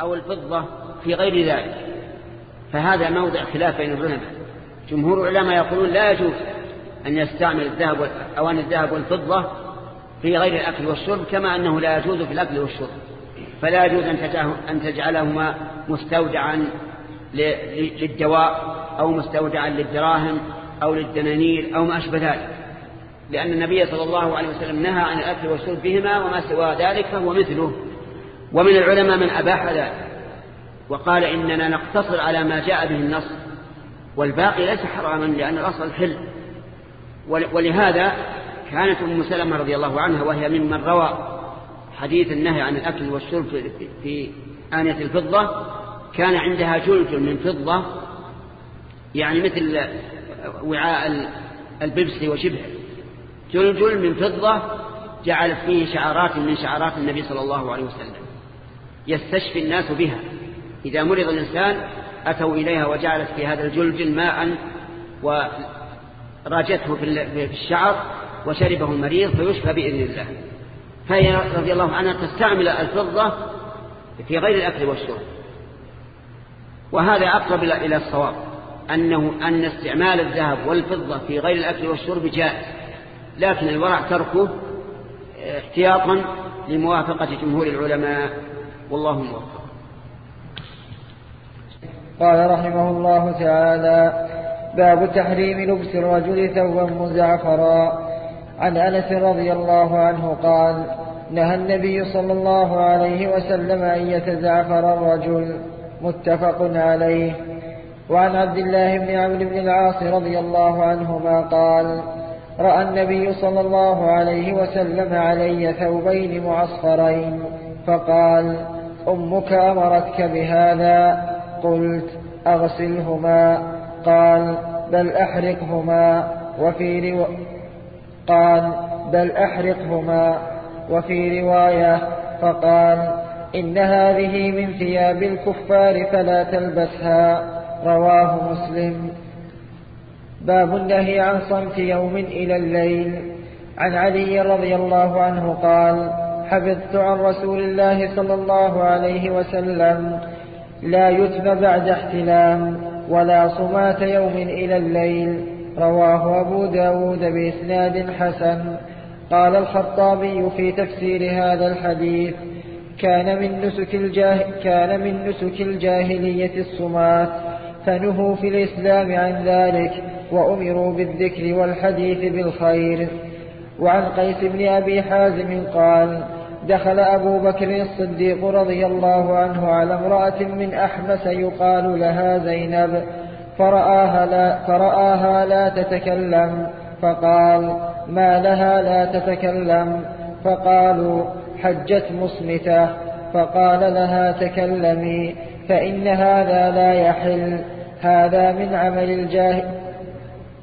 أو الفضة في غير ذلك. فهذا موضع خلاف بين العلماء جمهور العلماء يقولون لا يجوز أن يستعمل الذهب أواني الذهب والفضة في غير الأكل والشرب كما أنه لا يجوز في الأكل والشرب. فلا يجوز أن تجعلهما مستودعا للدواء أو مستودعا للدراهم أو للدنانير أو ما أشبه ذلك. لأن النبي صلى الله عليه وسلم نهى عن الأكل والشرب بهما وما سوى ذلك فهو مثله. ومن العلماء من أباح ذلك وقال إننا نقتصر على ما جاء به النص والباقي ليس حراما لأن الأصل حل ولهذا كانت أم سلمة رضي الله عنها وهي ممن روى حديث النهي عن الأكل والشرب في آنية الفضة كان عندها جلجل من فضة يعني مثل وعاء الببسي وشبهه. جلجل من فضة جعلت فيه شعارات من شعارات النبي صلى الله عليه وسلم. يستشفي الناس بها. إذا مرض الإنسان أتوا إليها وجعلت في هذا الجلجل ماء وراجته في الشعر وشربه المريض فيشفى بإذن الله. فهي رضي الله عنها تستعمل الفضة في غير الأكل والشرب. وهذا أقرب إلى الصواب أنه أن استعمال الذهب والفضة في غير الأكل والشرب جائز. لكن الورع تركه احتياطا لموافقة جمهور العلماء. والله موفق. قال رحمه الله تعالى باب تحريم لبس الرجل ثوبا مزعفرا. عن أنس رضي الله عنه قال نهى النبي صلى الله عليه وسلم أن يتزعفر الرجل. متفق عليه. وعن عبد الله بن عمرو بن العاص رضي الله عنهما قال رأى النبي صلى الله عليه وسلم علي ثوبين معصفرين. فقال أمك أمرتك بهذا. قلت أغسلهما. قال بل أحرقهما. وفي رو... قال بل أحرقهما. وفي رواية فقال إن هذه من ثياب الكفار فلا تلبسها. رواه مسلم. باب النهي عن صمت يوم إلى الليل. عن علي رضي الله عنه قال حفظت عن رسول الله صلى الله عليه وسلم لا يتم بعد احتلام ولا صمات يوم إلى الليل. رواه أبو داود بإسناد حسن. قال الخطابي في تفسير هذا الحديث كان من نسك, الجاه كان من نسك الجاهلية الصمات فنهوا في الإسلام عن ذلك وأمروا بالذكر والحديث بالخير. وعن قيس بن أبي حازم قال دخل أبو بكر الصديق رضي الله عنه على امرأة من أحمس يقال لها زينب فرآها لا, فرآها لا تتكلم فقال ما لها لا تتكلم؟ فقالوا حجت مصمتة. فقال لها تكلمي فإن هذا لا يحل هذا من عمل الجاهل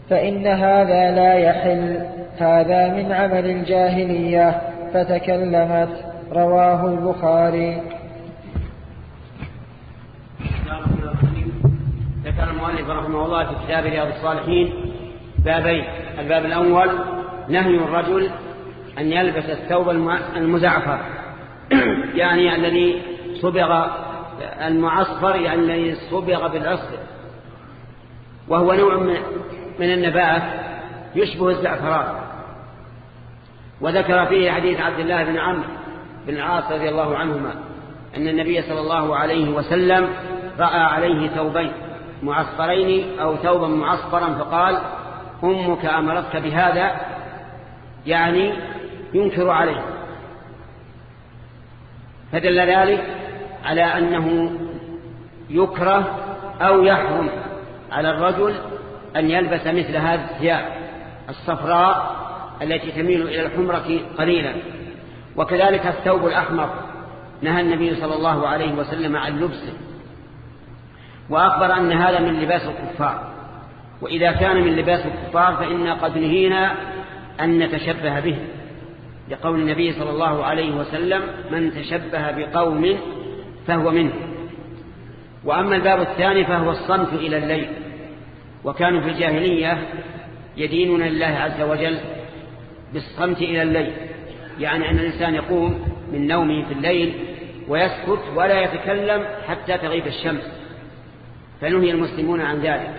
فإن هذا لا يحل هذا من عمل الجاهلية. فتكلمت. رواه البخاري. ذكر المؤلف رحمه الله في كتاب رياض الصالحين بابين الباب الأول نهي الرجل أن يلبس الثوب المزعفر. يعني الذي صبغ المعصفر يعني الذي صبغ بالعصر. وهو نوع من النبات يشبه الزعفران. وذكر فيه حديث عبد الله بن عمرو بن العاص رضي الله عنهما أن النبي صلى الله عليه وسلم رأى عليه ثوبين معصفرين أو ثوبا معصفرا فقال أمك أمرتك بهذا؟ يعني ينكر عليه. فدل ذلك على أنه يكره أو يحرم على الرجل أن يلبس مثل هذه الثياب الصفراء التي تميل إلى الحمرة قليلا. وكذلك الثوب الأحمر. نهى النبي صلى الله عليه وسلم عن لبسه. وأخبر أن هذا من لباس الكفار. وإذا كان من لباس الكفار فإنا قد نهينا أن نتشبه به. لقول النبي صلى الله عليه وسلم من تشبه بقوم فهو منه. وأما الباب الثاني فهو الصمت إلى الليل. وكانوا في الجاهلية يدينون لله عز وجل بالصمت إلى الليل. يعني أن الإنسان يقوم من نومه في الليل ويسكت ولا يتكلم حتى تغيب الشمس. فنهي المسلمون عن ذلك.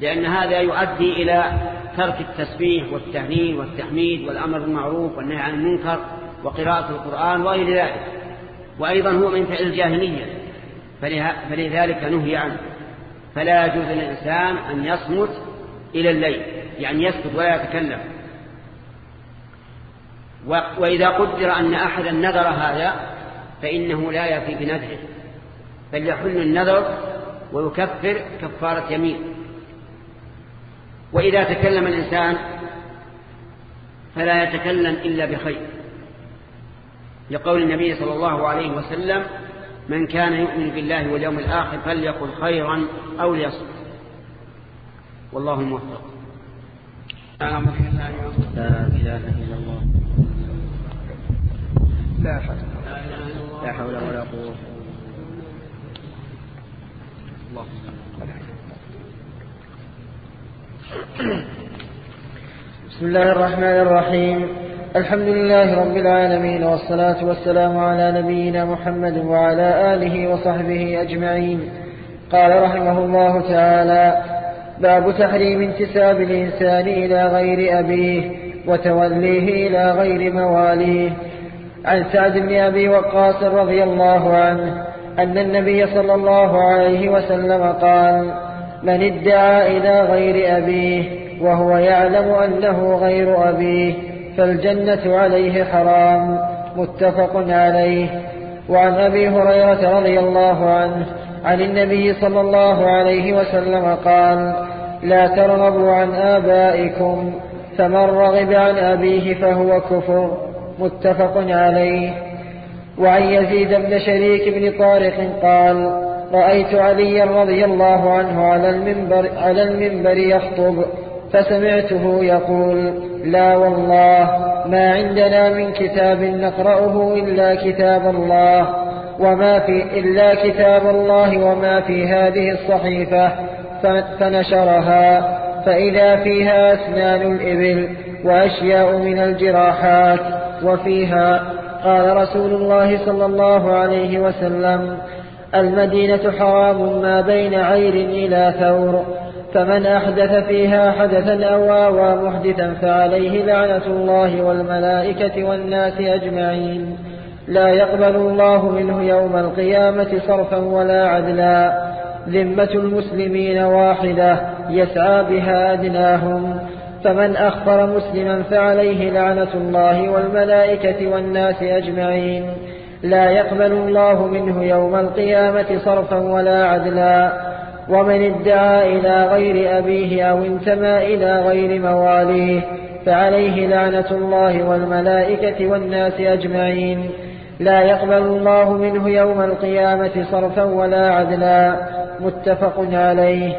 لأن هذا يؤدي إلى ترك التسبيح والتهليل والتحميد والأمر بالمعروف والنهي عن المنكر وقراءة القرآن وغير ذلك. وأيضا هو من فعل الجاهلية. فلذلك نهي عنه. فلا يجوز للإنسان أن يصمت إلى الليل. يعني يسكت ولا يتكلم. وإذا قدر أن أحدا نذر هذا فإنه لا يفي بنذره بل يحل النذر ويكفر كفارة يمين. وإذا تكلم الإنسان فلا يتكلم إلا بخير. لقول النبي صلى الله عليه وسلم من كان يؤمن بالله واليوم الآخر فليقل خيرا أو ليصمت. والله الموفق لا إله إلا الله. لا حول لا حول ولا قوة. الله بسم الله الرحمن الرحيم. الحمد لله رب العالمين والصلاة والسلام على نبينا محمد وعلى آله وصحبه أجمعين. قال رحمه الله تعالى باب تحريم انتساب الإنسان إلى غير أبيه وتوليه إلى غير مواليه. عن سعد بن أبي وقاص رضي الله عنه أن النبي صلى الله عليه وسلم قال من ادعى إلى غير أبيه وهو يعلم أنه غير أبيه فالجنة عليه حرام. متفق عليه. وعن أبي هريرة رضي الله عنه عن النبي صلى الله عليه وسلم قال لا ترغبوا عن آبائكم فمن رغب عن أبيه فهو كفر. متفق عليه. وعن يزيد بن شريك بن طارق قال رأيت عليا رضي الله عنه على المنبر, على المنبر يخطب فسمعته يقول لا والله ما عندنا من كتاب نقرأه إلا كتاب الله وما في إلا كتاب الله وما في هذه الصحيفة فنشرها فإذا فيها أسنان الإبل وأشياء من الجراحات. وفيها قال رسول الله صلى الله عليه وسلم المدينة حرام ما بين عير إلى ثور فمن أحدث فيها حدثا أو آوى محدثا فعليه لعنة الله والملائكة والناس أجمعين. لا يقبل الله منه يوم القيامة صرفا ولا عدلا. ذمة المسلمين واحدة يسعى بها أدناهم. فمن أخبر مسلما فعليه لعنة الله والملائكة والناس أجمعين. لا يقبل الله منه يوم القيامة صرفا ولا عدلا. ومن ادعى إلى غير أبيه أو انتمى إلى غير مواليه فعليه لعنة الله والملائكة والناس أجمعين. لا يقبل الله منه يوم القيامة صرفا ولا عدلا. متفق عليه.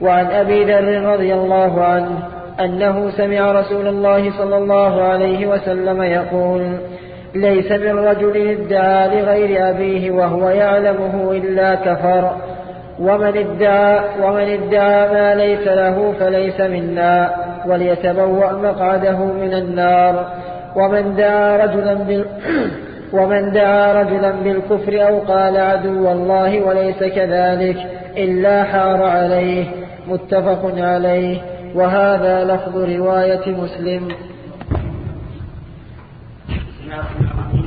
وعن أبي ذر رضي الله عنه أنه سمع رسول الله صلى الله عليه وسلم يقول ليس من رجل ادعى لغير أبيه وهو يعلمه إلا كفر. ومن ادعى, ومن ادعى ما ليس له فليس منا وليتبوأ مقعده من النار. ومن دعا رجلا بال ومن دعا رجلا بالكفر أو قال عدو الله وليس كذلك إلا حار عليه. متفق عليه. وهذا لفظ رواية مسلم.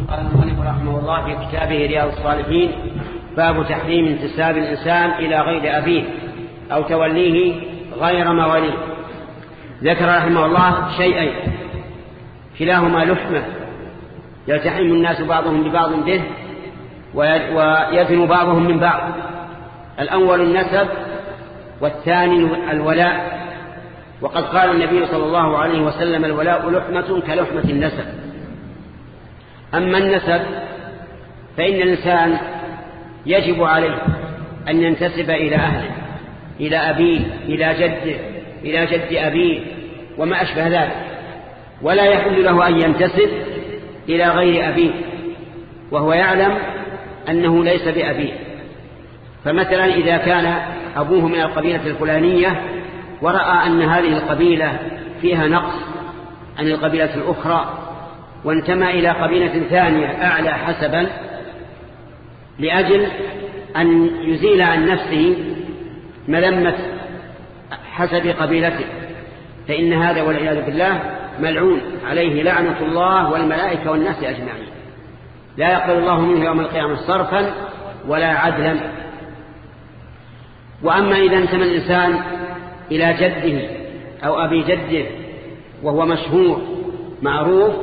قال المؤلف رحمه الله في كتابه رياض الصالحين باب تحريم انتساب الإنسان إلى غير أبيه أو توليه غير مواليه. ذكر رحمه الله شيئين. كلاهما لحمة. يلتحم الناس بعضهم ببعض به ويدن بعضهم من بعض. الأول النسب والثاني الولاء. وقد قال النبي صلى الله عليه وسلم الولاء لحمة كلحمة النسب. أما النسب فإن الإنسان يجب عليه أن ينتسب إلى أهله إلى أبيه إلى جده إلى جد أبيه وما أشبه ذلك. ولا يحل له أن ينتسب إلى غير أبيه وهو يعلم أنه ليس بأبيه. فمثلا إذا كان أبوه من القبيلة الفلانية ورأى أن هذه القبيلة فيها نقص عن القبيلة الأخرى وانتمى إلى قبيلة ثانية أعلى حسبا لأجل أن يزيل عن نفسه ملمة حسب قبيلته. فإن هذا والعياذ بالله ملعون عليه لعنة الله والملائكة والناس أجمعين. لا يقبل الله منه يوم القيامة صرفا ولا عدلا. وأما إذا انتمى الإنسان إلى جده أو أبي جده وهو مشهور معروف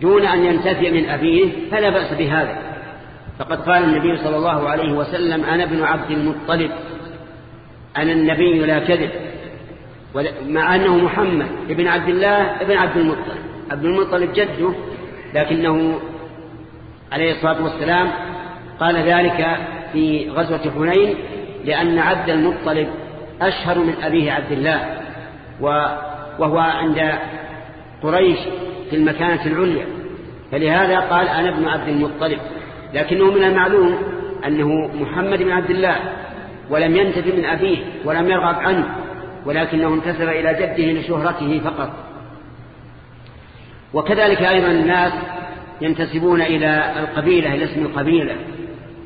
دون أن ينتفي من أبيه فلا بأس بهذا. فقد قال النبي صلى الله عليه وسلم أنا ابن عبد المطلب أنا النبي لا كذب. مع أنه محمد ابن عبد الله ابن عبد المطلب. عبد المطلب جده لكنه عليه الصلاة والسلام قال ذلك في غزوة حنين لأن عبد المطلب أشهر من أبيه عبد الله وهو عند قريش في المكانة العليا. فلهذا قال أنا ابن عبد المطلب. لكنه من المعلوم أنه محمد بن عبد الله ولم ينتج من أبيه ولم يرغب عنه ولكنه انتسب إلى جده لشهرته فقط. وكذلك أيضا الناس ينتسبون إلى القبيلة إلى اسم القبيلة.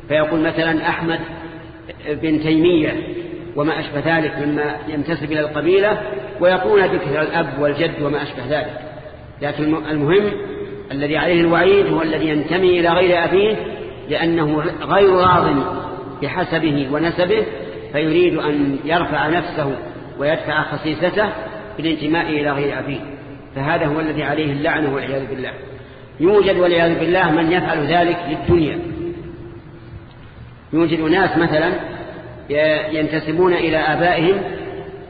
فيقول مثلا أحمد بن تيمية وما أشبه ذلك مما ينتسب إلى القبيلة ويقول ذكر الأب والجد وما أشبه ذلك. لكن المهم الذي عليه الوعيد هو الذي ينتمي إلى غير أبيه لأنه غير راض بحسبه ونسبه فيريد أن يرفع نفسه ويدفع خصيصته بالانتماء إلى غير أبيه. فهذا هو الذي عليه اللعنة والعياذ بالله. يوجد والعياذ بالله من يفعل ذلك للدنيا. يوجد ناس مثلا ينتسبون إلى آبائهم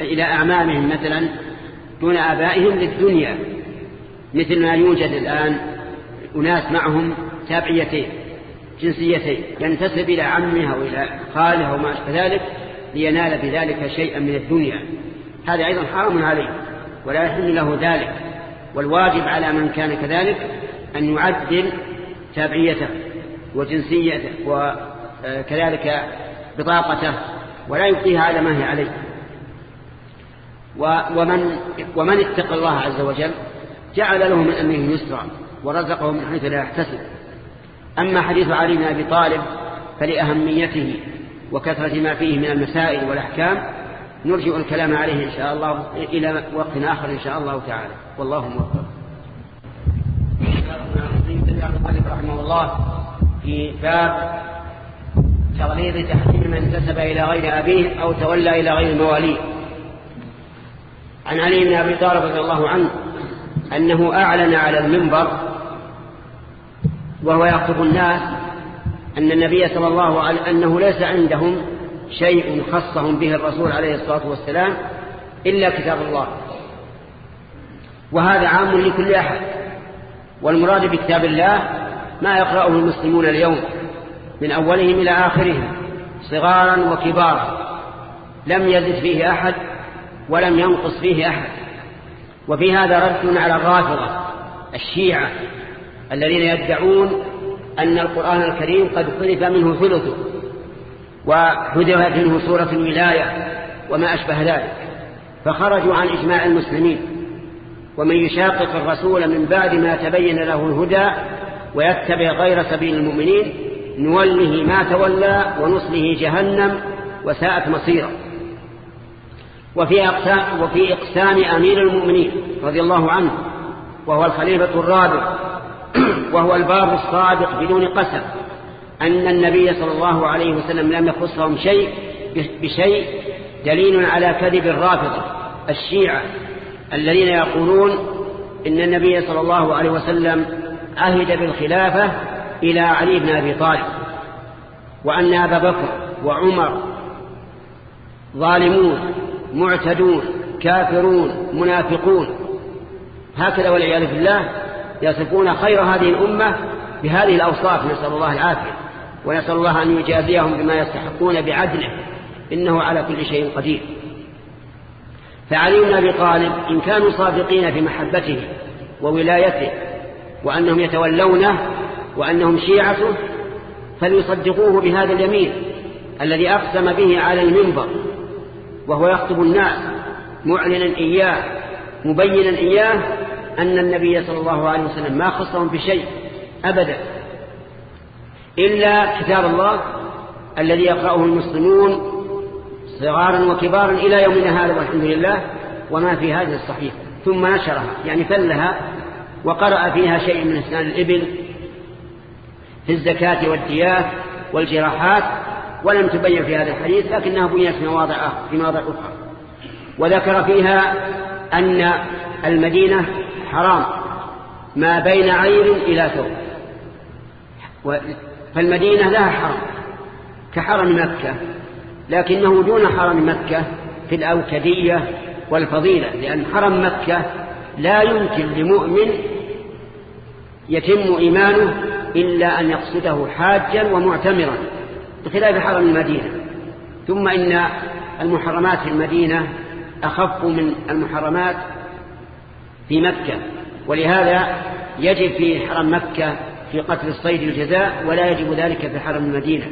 إلى أعمامهم مثلا دون آبائهم للدنيا مثل ما يوجد الآن أناس معهم تابعيتين جنسيتين ينتسب إلى عمها وإلى خاله وما أشبه ذلك لينال بذلك شيئا من الدنيا. هذا أيضا حرام عليه ولا يحل له ذلك. والواجب على من كان كذلك أن يعدل تابعيته وجنسيته وكذلك بطاقته ولا يبقيها على ما هي عليه. ومن, ومن اتقى الله عز وجل جعل له من أمره يسرا ورزقه من حيث لا يحتسب. أما حديث علي بن أبي طالب فلأهميته وكثرة ما فيه من المسائل والأحكام نرجع الكلام عليه إن شاء الله إلى وقت آخر إن شاء الله تعالى. والله موفق. رحمه الله في باب تغليظ تحريم من انتسب إلى غير أبيه أو تولى إلى غير مواليه. عن علي بن أبي طالب رضي الله عنه أنه أعلن على المنبر وهو يخطب الناس أن النبي صلى الله عليه أنه ليس عندهم شيء خصهم به الرسول عليه الصلاة والسلام إلا كتاب الله. وهذا عام لكل أحد. والمراد بكتاب الله ما يقرأه المسلمون اليوم. من أولهم إلى آخرهم صغارا وكبارا. لم يزد فيه أحد ولم ينقص فيه أحد. وفي هذا رد على الرافضة الشيعة الذين يدعون أن القرآن الكريم قد حذف منه ثلثه وحذفت منه سورة الولاية وما أشبه ذلك. فخرجوا عن إجماع المسلمين ومن يشاقق الرسول من بعد ما تبين له الهدى ويتبع غير سبيل المؤمنين نوله ما تولى ونصله جهنم وساءت مصيره. وفي أقسام, وفي إقسام أمير المؤمنين رضي الله عنه وهو الخليفة الرابع وهو الباب الصادق بدون قسم أن النبي صلى الله عليه وسلم لم يخصهم شيء بشيء دليل على كذب الرافضة الشيعة الذين يقولون إن النبي صلى الله عليه وسلم عهد بالخلافة إلى علي بن أبي طالب وأن أبا بكر وعمر ظالمون معتدون كافرون منافقون. هكذا والعياذ بالله يصفون خير هذه الأمة بهذه الأوصاف. نسأل الله العافية ونسأل الله أن يجازيهم بما يستحقون بعدله إنه على كل شيء قدير. فعلي بن أبي طالب إن كانوا صادقين في محبته وولايته وأنهم يتولونه وأنهم شيعته فليصدقوه بهذا اليمين الذي أقسم به على المنبر وهو يخطب الناس معلنا إياه مبينا إياه أن النبي صلى الله عليه وسلم ما خصهم بشيء أبدا إلا كتاب الله الذي يقرأه المسلمون صغارا وكبارا إلى يومنا هذا والحمد لله وما في هذه الصحيفة ثم نشرها يعني فلها وقرأ فيها شيء من اسنان الإبل في الزكاة والديات والجراحات ولم تبين في هذا الحديث لكنها بينت في مواضع في مواضع أخرى. وذكر فيها أن المدينة حرام ما بين عير إلى ثوب. فالمدينة لها حرم كحرم مكة لكنه دون حرم مكة في الأوكدية والفضيلة لأن حرم مكة لا يمكن لمؤمن يتم إيمانه إلا أن يقصده حاجا ومعتمرا بخلاف حرم المدينة. ثم إن المحرمات في المدينة أخف من المحرمات في مكة. ولهذا يجب في حرم مكة في قتل الصيد الجزاء ولا يجب ذلك في حرم المدينة.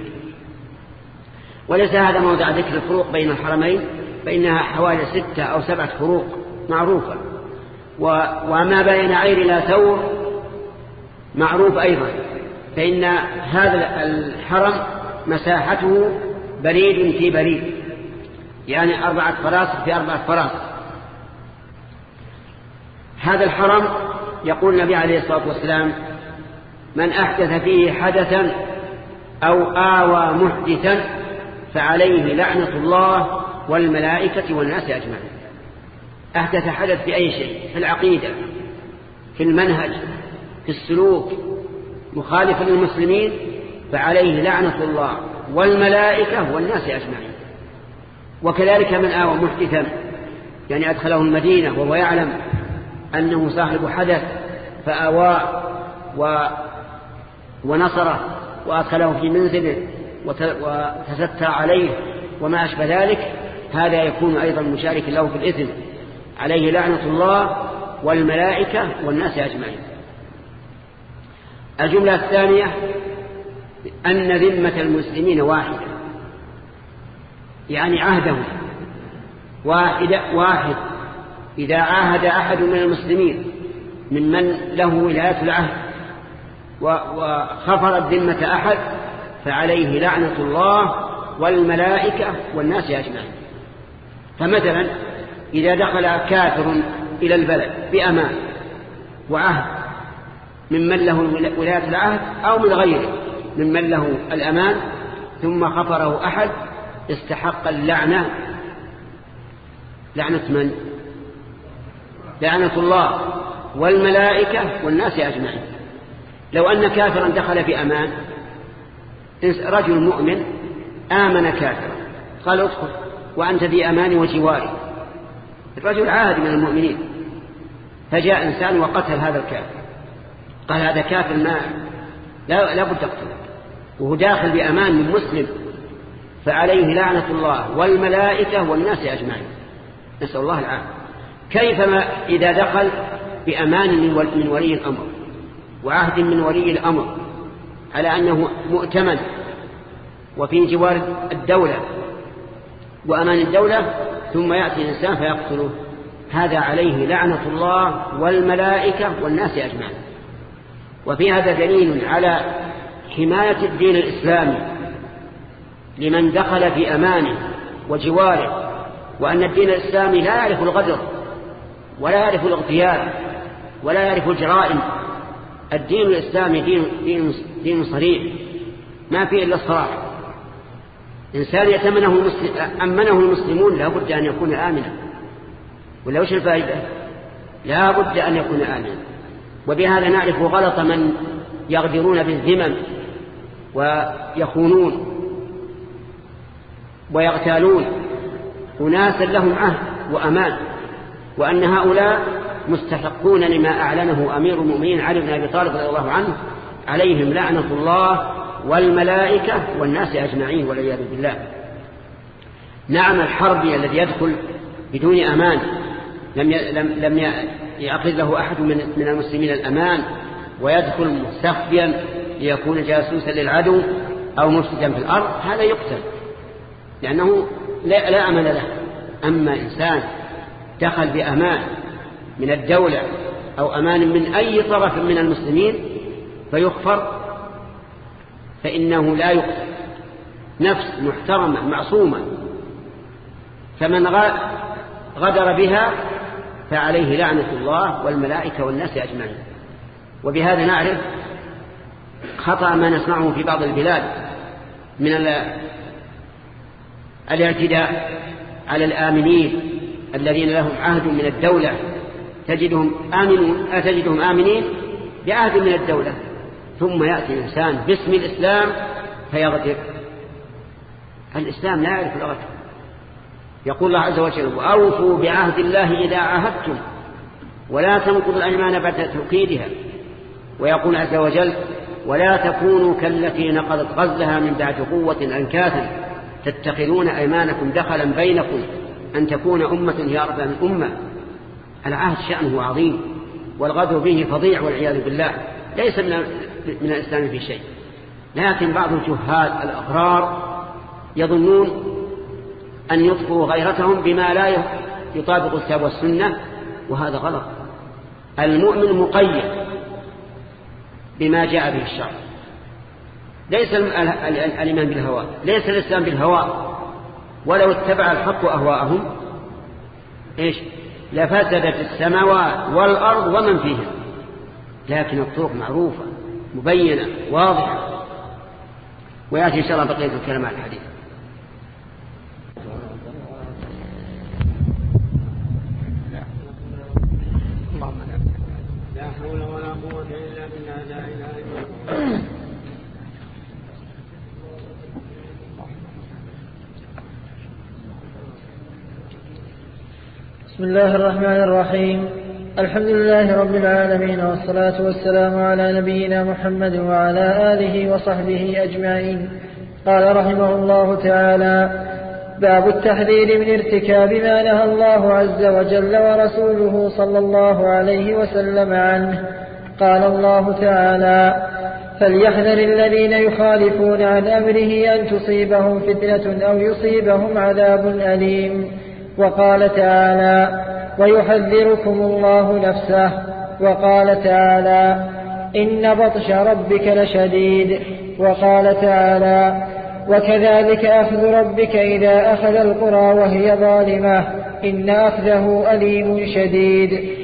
وليس هذا موضع ذكر الفروق بين الحرمين فإنها حوالي ستة أو سبعة فروق معروفة. وما بين عير إلى ثور معروف أيضا فإن هذا الحرم مساحته بريد في بريد يعني أربعة فراسخ في أربعة فراسخ. هذا الحرم يقول النبي عليه الصلاة والسلام من أحدث فيه حدثا أو آوى محدثا فعليه لعنة الله والملائكة والناس أجمعين. أحدث حدث في أي شيء في العقيدة في المنهج في السلوك مخالفا للمسلمين فعليه لعنة الله والملائكة والناس أجمعين. وكذلك من آوى محدثا يعني أدخله المدينة وهو يعلم أنه صاحب حدث فآواه و ونصره وأدخله في منزله وتستر عليه وما أشبه ذلك. هذا يكون أيضا مشارك له في الإثم عليه لعنة الله والملائكة والناس أجمعين. الجملة الثانية أن ذمة المسلمين واحدة. يعني عهدهم واحد واحد. إذا عاهد أحد من المسلمين ممن له ولاية العهد وخفرت ذمة أحد فعليه لعنة الله والملائكة والناس أجمعين. فمثلا إذا دخل كافر إلى البلد بأمان وعهد ممن له ولاية العهد أو من غيره ممن له الأمان ثم خفره أحد استحق اللعنة. لعنة من؟ لعنة الله والملائكة والناس أجمعين. لو أن كافرا دخل في أمان رجل مؤمن آمن كافرا قال أدخل وأنت في أمان وجواري الرجل عاهد من المؤمنين فجاء إنسان وقتل هذا الكافر. قال هذا كافر ما لا, لا بد تقتله وهو داخل بأمان من مسلم. فعليه لعنة الله والملائكة والناس أجمعين. نسأل الله العافية. كيفما إذا دخل بأمان من ولي الأمر وعهد من ولي الأمر على أنه مؤتمن وفي جوار الدولة وأمان الدولة ثم يأتي الإنسان فيقتله. هذا عليه لعنة الله والملائكة والناس أجمعين. وفي هذا دليل على حماية الدين الإسلامي لمن دخل في أمانه وجواره وأن الدين الإسلامي لا يعرف الغدر ولا يعرف الاغتيال ولا يعرف الجرائم. الدين الإسلامي دين, دين, دين صريح ما فيه إلا الصراحة إنسان يتمنه المسلم أمنه المسلمون لا بد أن يكون آمنا. ولا وش الفائدة؟ لا بد أن يكون آمنا. وبهذا نعرف غلط من يغدرون بالذمم ويخونون ويغتالون. أناسا لهم عهد وأمان وأن هؤلاء مستحقون لما أعلنه أمير المؤمنين علي بن أبي طالب رضي الله عنه عليهم لعنة الله والملائكة والناس أجمعين والعياذ بالله. نعم الحربي الذي يدخل بدون أمان لم لم يأخذ له أحد من من المسلمين الأمان ويدخل مستخفيا ليكون جاسوسا للعدو أو مفسدا في الأرض هذا يقتل لأنه لا, لا أمل له. أما إنسان دخل بأمان من الدولة أو أمان من أي طرف من المسلمين فيخفر فإنه لا يقتل. نفس محترمة معصومة فمن غدر بها فعليه لعنة الله والملائكة والناس أجمعين. وبهذا نعرف خطأ ما نسمعه في بعض البلاد من الاعتداء على الآمنين الذين لهم عهد من الدولة. تجدهم آمنون تجدهم آمنين بعهد من الدولة. ثم يأتي الإنسان باسم الإسلام فيغدر الإسلام لا يعرف الغدر يقول الله عز وجل وأوفوا بعهد الله إذا عاهدتم ولا تنقضوا الأيمان بعد توكيدها. ويقول عز وجل ولا تكونوا كالتي نقضت غزلها من بعد قوة أنكاثا تتخذون أيمانكم دخلا بينكم أن تكون أمة هي من أمة. العهد شأنه عظيم والغدر به فظيع والعياذ بالله. ليس من, من الإسلام في شيء. لكن بعض الجهال الأغرار يظنون أن يطفوا غيرتهم بما لا يطابق الكتاب والسنة وهذا غلط. المؤمن مقيد بما جاء به الشرع. ليس الإيمان بالهوى ليس الإسلام بالهوى. ولو اتبع الحق أهواءهم إيش؟ لفسدت السماوات والأرض ومن فيها لكن الطرق معروفة مبينة واضحة. ويأتي إن شاء الله بقية الكلام عن الحديث لا حول ولا بسم الله الرحمن الرحيم الحمد لله رب العالمين والصلاة والسلام على نبينا محمد وعلى آله وصحبه أجمعين قال رحمه الله تعالى باب التحذير من ارتكاب ما نهى الله عز وجل ورسوله صلى الله عليه وسلم عنه قال الله تعالى فليحذر الذين يخالفون عن أمره أن تصيبهم فتنة أو يصيبهم عذاب أليم. وقال تعالى ويحذركم الله نفسه. وقال تعالى إن بطش ربك لشديد. وقال تعالى وكذلك أخذ ربك إذا أخذ القرى وهي ظالمة. إن أخذه أليم شديد.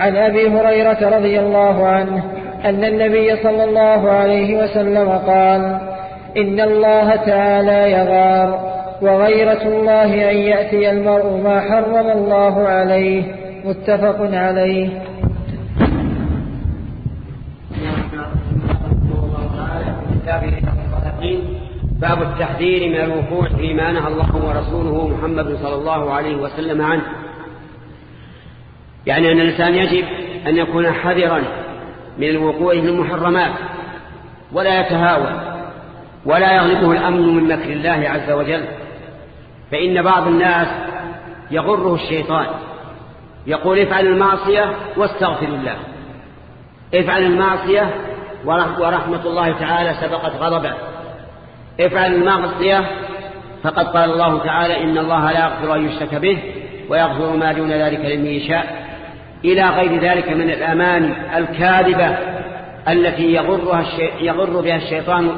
عن أبي هريرة رضي الله عنه أن النبي صلى الله عليه وسلم قال إن الله تعالى يغار وغيرة الله أن يأتي المرء ما حرم الله عليه. متفق عليه. باب التحذير من الوقوع فيما نهى الله ورسوله محمد صلى الله عليه وسلم عنه. يعني أن الإنسان يجب أن يكون حذرا من الوقوع في المحرمات ولا يتهاون ولا يغلبه الأمن من مكر الله عز وجل. فإن بعض الناس يغره الشيطان يقول افعل المعصية واستغفر الله. افعل المعصية ورحمة الله تعالى سبقت غضبه. افعل المعصية فقد قال الله تعالى إن الله لا يغفر أن يشرك به ويغفر ما دون ذلك لمن يشاء. إلى غير ذلك من الأمان الكاذبة التي يغرها يغر بها الشيطان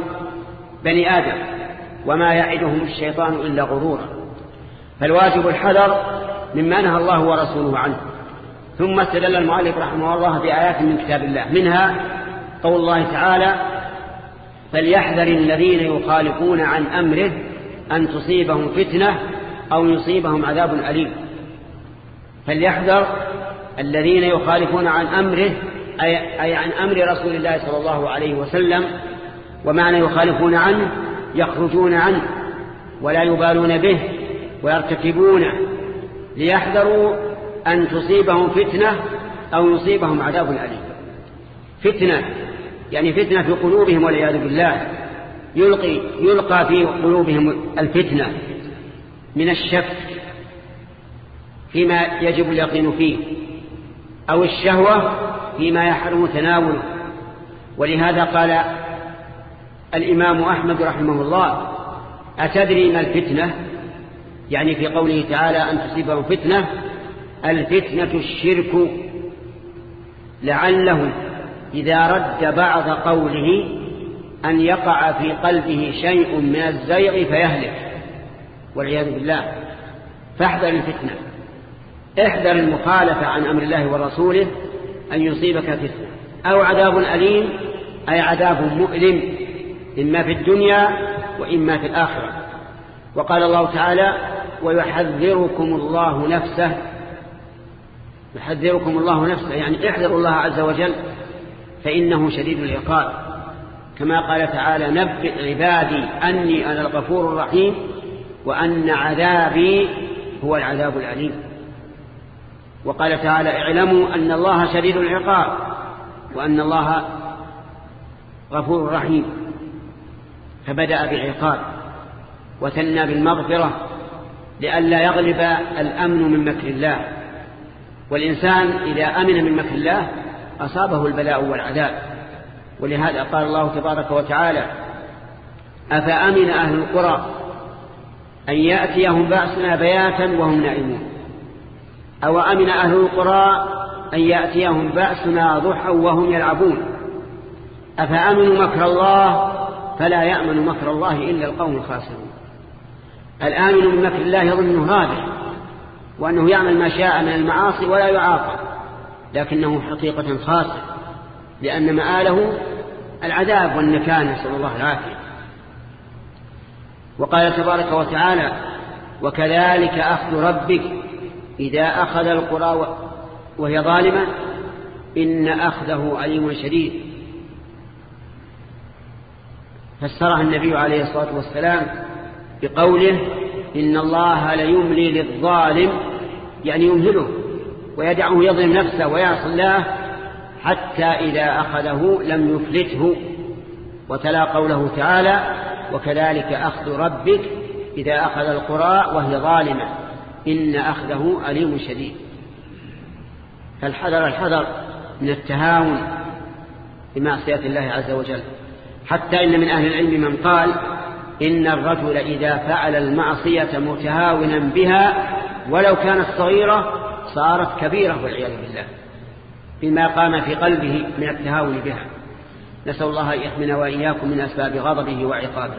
بني آدم وما يعدهم الشيطان إلا غرورا. فالواجب الحذر مما نهى الله ورسوله عنه. ثم استدل المؤلف رحمه الله بآيات من كتاب الله منها قول الله تعالى فليحذر الذين يخالفون عن أمره أن تصيبهم فتنة أو يصيبهم عذاب أليم. فليحذر الذين يخالفون عن أمره أي عن أمر رسول الله صلى الله عليه وسلم ومعنى يخالفون عنه يخرجون عنه ولا يبالون به ويرتكبون ليحذروا أن تصيبهم فتنة أو يصيبهم عذاب أليم. فتنة يعني فتنة في قلوبهم والعياذ بالله. يلقي يلقى في قلوبهم الفتنة من الشك فيما يجب اليقين فيه. أو الشهوة فيما يحرم تناوله. ولهذا قال الإمام أحمد رحمه الله أتدري ما الفتنة؟ يعني في قوله تعالى أن تصيبهم فتنة الفتنة الشرك. لعله إذا رد بعض قوله أن يقع في قلبه شيء من الزيغ فيهلك. والعياذ بالله. فاحذر الفتنة. احذر المخالفة عن أمر الله ورسوله أن يصيبك فتنة. أو عذاب أليم أي عذاب مؤلم إما في الدنيا وإما في الآخرة. وقال الله تعالى ويحذركم الله نفسه. يحذركم الله نفسه يعني احذروا الله عز وجل فإنه شديد العقاب. كما قال تعالى نبئ عبادي أني أنا الغفور الرحيم وأن عذابي هو العذاب العليم وقال تعالى اعلموا أن الله شديد العقاب وأن الله غفور رحيم. فبدأ بالعقاب وثنى بالمغفرة لئلا يغلب الأمن من مكر الله. والإنسان إذا أمن من مكر الله أصابه البلاء والعذاب. ولهذا قال الله تبارك وتعالى أفأمن أهل القرى أن يأتيهم بأسنا بياتا وهم نائمون؟ أو أمن أهل القرى أن يأتيهم بأسنا ضحى وهم يلعبون. أفأمنوا مكر الله؟ فلا يأمن مكر الله إلا القوم الخاسرون. الآمن من مكر الله يظنه رابح وأنه يعمل ما شاء من المعاصي ولا يعاقب لكنه حقيقة خاسر لأن مآله العذاب والنكان نسأل الله العافية. وقال تبارك وتعالى وكذلك أخذ ربك إذا أخذ القرى وهي ظالمة إن أخذه عليم شديد. فسرها النبي عليه الصلاة والسلام بقوله إن الله ليملي للظالم يعني يمهله ويدعه يظلم نفسه ويعصي الله حتى إذا أخذه لم يفلته. وتلا قوله تعالى وكذلك أخذ ربك إذا أخذ القرى وهي ظالمة. إن أخذه أليم شديد فالحذر الحذر من التهاون بمعصية الله عز وجل حتى إن من أهل العلم من قال إن الرجل إذا فعل المعصية متهاونا بها ولو كانت صغيرة صارت كبيرة والعياذ بالله بما قام في قلبه من التهاون بها نسأل الله أن يحمنا وإياكم من أسباب غضبه وعقابه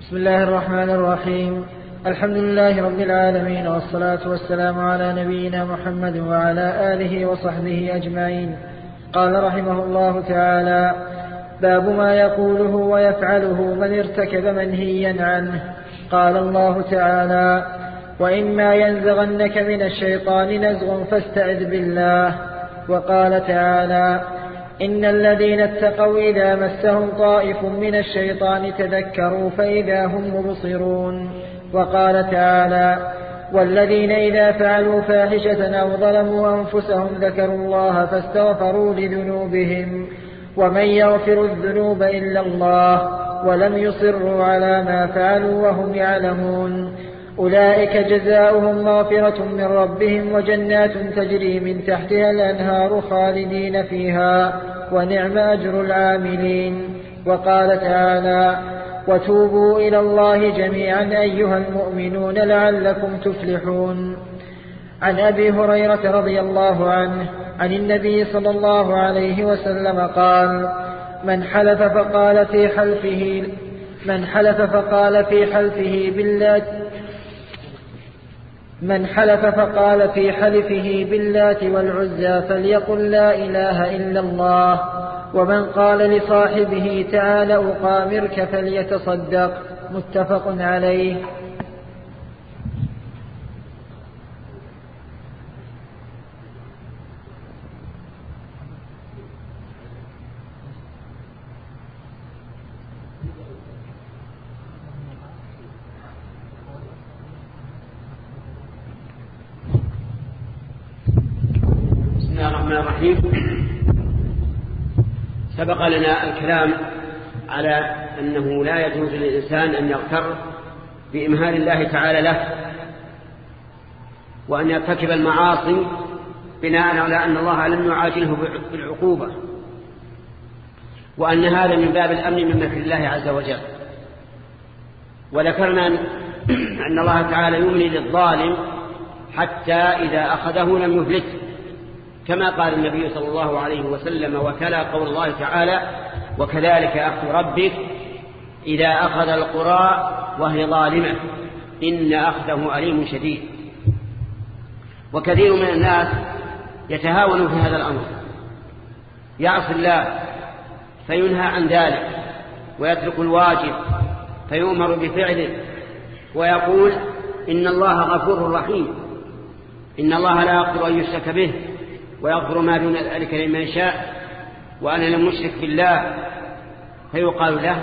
بسم الله الرحمن الرحيم. الحمد لله رب العالمين والصلاة والسلام على نبينا محمد وعلى آله وصحبه أجمعين. قال رحمه الله تعالى باب ما يقوله ويفعله من ارتكب منهيا عنه. قال الله تعالى وإما ينزغنك من الشيطان نزغ فاستعذ بالله. وقال تعالى إن الذين اتقوا إذا مسهم طائف من الشيطان تذكروا فإذا هم مبصرون. وقال تعالى والذين إذا فعلوا فاحشة أو ظلموا أنفسهم ذكروا الله فاستغفروا لذنوبهم ومن يغفر الذنوب إلا الله ولم يصروا على ما فعلوا وهم يعلمون. أولئك جزاؤهم مغفرة من ربهم وجنات تجري من تحتها الأنهار خالدين فيها ونعم أجر العاملين. وقال تعالى وتوبوا إلى الله جميعا أيها المؤمنون لعلكم تفلحون. عن أبي هريرة رضي الله عنه عن النبي صلى الله عليه وسلم قال من حلف فقال في حلفه من حلف فقال في حلفه بالله من حلف فقال في حلفه باللات والعزى فليقل لا إله إلا الله ومن قال لصاحبه تعال أقامرك فليتصدق متفق عليه بسم الله الرحمن الرحيم سبق لنا الكلام على أنه لا يجوز للإنسان أن يغتر بإمهال الله تعالى له وأن يرتكب المعاصي بناء على أن الله لم يعاجله بالعقوبة وأن هذا من باب الأمن من مكر الله عز وجل. وذكرنا أن الله تعالى يملي للظالم حتى إذا أخذه لم يفلته. كما قال النبي صلى الله عليه وسلم وكلا قول الله تعالى وكذلك أخذ ربك إذا أخذ القرى وهي ظالمة. إن أخذه أليم شديد. وكثير من الناس يتهاون في هذا الأمر. يعصي الله فينهى عن ذلك ويترك الواجب فيؤمر بفعله ويقول إن الله غفور رحيم. إن الله لا يغفر أن يشرك به. ويغفر ما دون ذلك لمن شاء وأنا لم أشرك بالله فيقال له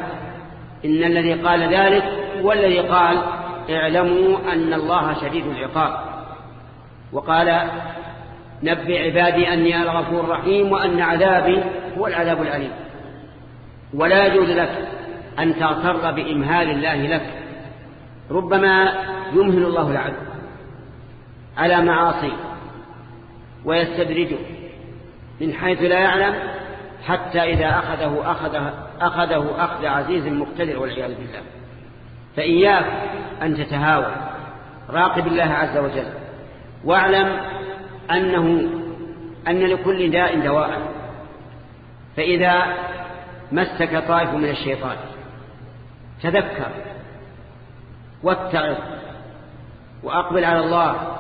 إن الذي قال ذلك هو الذي قال اعلموا أن الله شديد العقاب. وقال نبئ عبادي أني الغفور الرحيم وأن عذابي هو العذاب العليم ولا يجوز لك أن تغتر بإمهال الله لك. ربما يمهل الله العبد على معاصي ويستدرجه من حيث لا يعلم حتى إذا أخذه أخذه, أخذه أخذ عزيز مقتدر والعياذ بالله. فإياك أن تتهاوى راقب الله عز وجل. واعلم أنه أن لكل داء دواء. فإذا مسك طائف من الشيطان تذكر واتعظ وأقبل على الله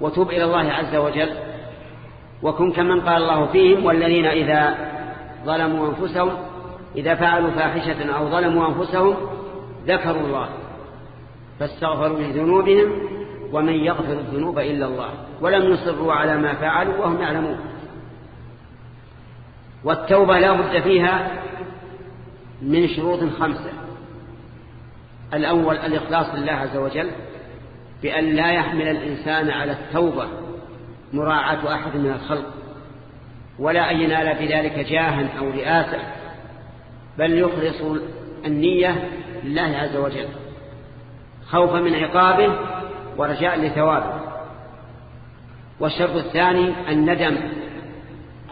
وتوب إلى الله عز وجل وكن كمن قال الله فيهم والذين إذا ظلموا أنفسهم إذا فعلوا فاحشة أو ظلموا أنفسهم ذكروا الله فاستغفروا لذنوبهم ومن يغفر الذنوب إلا الله ولم يصروا على ما فعلوا وهم يعلمون. والتوبة لا بد فيها من شروط خمسة. الأول الإخلاص لله عز وجل بأن لا يحمل الإنسان على التوبة مراعاة أحد من الخلق ولا أن ينال بذلك جاها أو رئاسة بل يخلص النية لله عز وجل خوفا من عقابه ورجاء لثوابه. والشرط الثاني الندم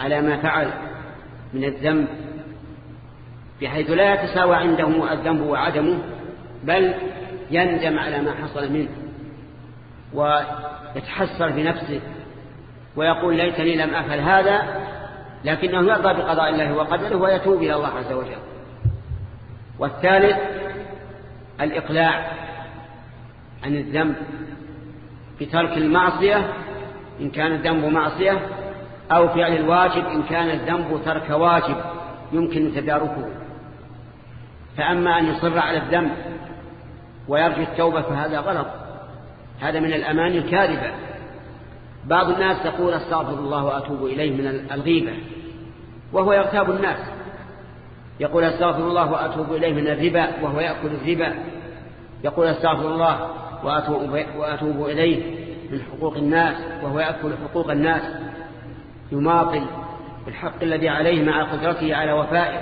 على ما فعل من الذنب بحيث لا يتساوى عنده الذنب وعدمه بل يندم على ما حصل منه ويتحسر في نفسه ويقول ليتني لم أفعل هذا لكنه يرضى بقضاء الله وقدره ويتوب إلى الله عز وجل. والثالث الإقلاع عن الذنب بترك المعصية إن كان الذنب معصية أو فعل الواجب إن كان الذنب ترك واجب يمكن تداركه. فأما أن يصر على الذنب ويرجو التوبة فهذا غلط. هذا من الأمان الكاذبة. بعض الناس يقول أستغفر الله وأتوب إليه من الغيبة وهو يغتاب الناس. يقول أستغفر الله وأتوب إليه من الربا وهو يأكل الربا. يقول أستغفر الله وأتوب, إليه من حقوق الناس وهو يأكل حقوق الناس. يماطل الحق الذي عليه مع قدرته على وفائه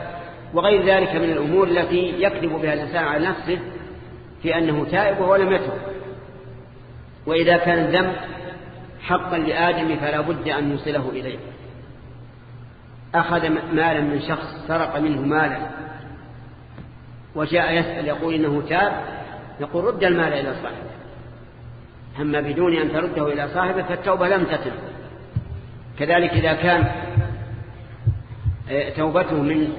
وغير ذلك من الأمور التي يكذب بها الإنسان على نفسه في أنه تائب وهو لم يتوب وإذا كان الذنب حقا لآدم فلا بد أن يوصله إليه. أخذ مالا من شخص سرق منه مالا. وجاء يسأل يقول إنه تاب. يقول رد المال إلى صاحبه. أما بدون أن ترده إلى صاحبه فالتوبة لم تتم. كذلك إذا كان آه، توبته من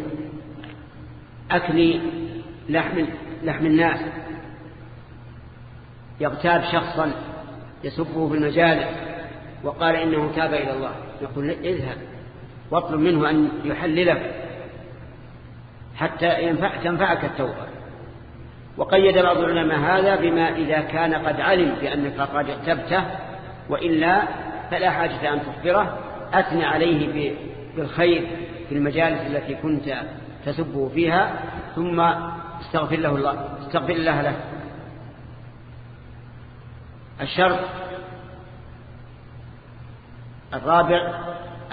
أكل لحم, لحم الناس. يغتاب شخصا يسبه في المجالس. وقال إنه تاب إلى الله. يقول اذهب. واطلب منه أن يحللك حتى ينفع تنفعك التوبة. وقيد بعض العلماء هذا بما إذا كان قد علم بأنك قد اغتبته وإلا فلا حاجة أن تخبره. أثنى عليه بالخير في المجالس التي كنت تسبه فيها ثم استغفر له الله استغفر الله له. الشرط الرابع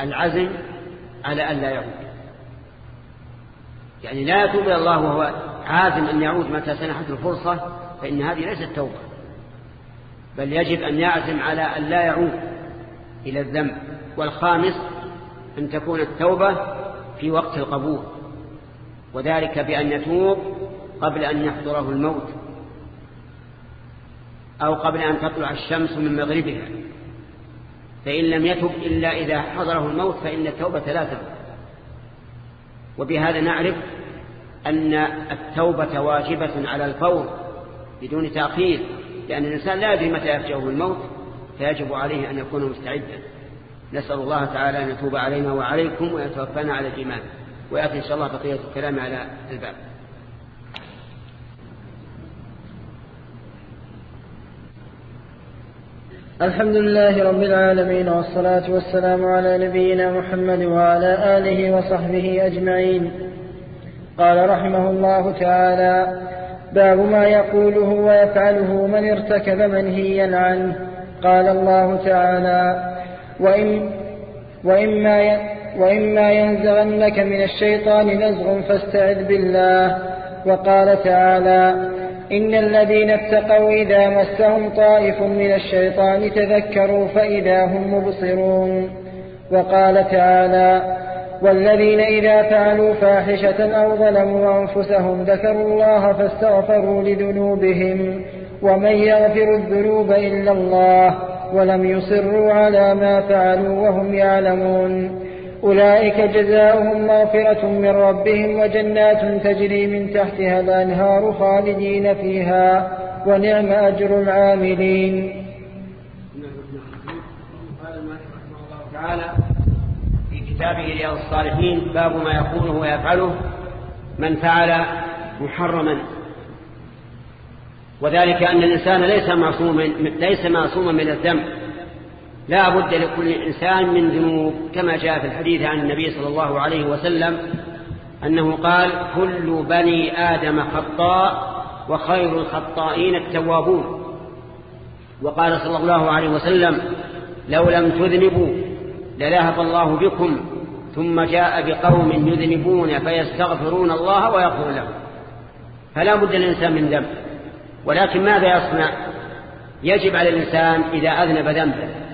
العزم على أن لا يعود. يعني لا يتوب إلى الله وهو عازم أن يعود متى سنحت الفرصة فإن هذه ليست توبة. بل يجب أن يعزم على أن لا يعود إلى الذنب. والخامس أن تكون التوبة في وقت القبول. وذلك بأن يتوب قبل أن يحضره الموت أو قبل أن تطلع الشمس من مغربها. فإن لم يتب إلا إذا حضره الموت فإن التوبة لا تبقى وبهذا نعرف أن التوبة واجبة على الفور بدون تأخير لأن الإنسان لا يدري متى يفجأه الموت فيجب عليه أن يكون مستعدا. نسأل الله تعالى أن يتوب علينا وعليكم ويتوفانا على الإيمان. ويأتي إن شاء الله بقية الكلام على الباب. الحمد لله رب العالمين والصلاة والسلام على نبينا محمد وعلى آله وصحبه أجمعين. قال رحمه الله تعالى باب ما يقوله ويفعله من ارتكب منهيا عنه. قال الله تعالى وإن وإما, وإما ينزغنك من الشيطان نزغ فاستعذ بالله. وقال تعالى إن الذين اتقوا إذا مسهم طائف من الشيطان تذكروا فإذا هم مبصرون. وقال تعالى والذين إذا فعلوا فاحشة أو ظلموا أنفسهم ذكروا الله فاستغفروا لذنوبهم ومن يغفر الذنوب إلا الله ولم يصروا على ما فعلوا وهم يعلمون. أولئك جزاؤهم مغفرة من ربهم وجنات تجري من تحتها الأنهار خالدين فيها ونعم أجر العاملين. تعالى في كتابه رياض الصالحين باب ما يقوله ويفعله من فعل محرما. وذلك أن الإنسان ليس معصوما ليس معصوما من الذنب. لا بد لكل إنسان من ذنوب كما جاء في الحديث عن النبي صلى الله عليه وسلم أنه قال كل بني آدم خطاء وخير الخطائين التوابون. وقال صلى الله عليه وسلم لو لم تذنبوا للهب الله بكم ثم جاء بقوم يذنبون فيستغفرون الله ويغفر لهم. فلا بد الإنسان من ذنب ولكن ماذا يصنع؟ يجب على الإنسان إذا أذنب ذنبا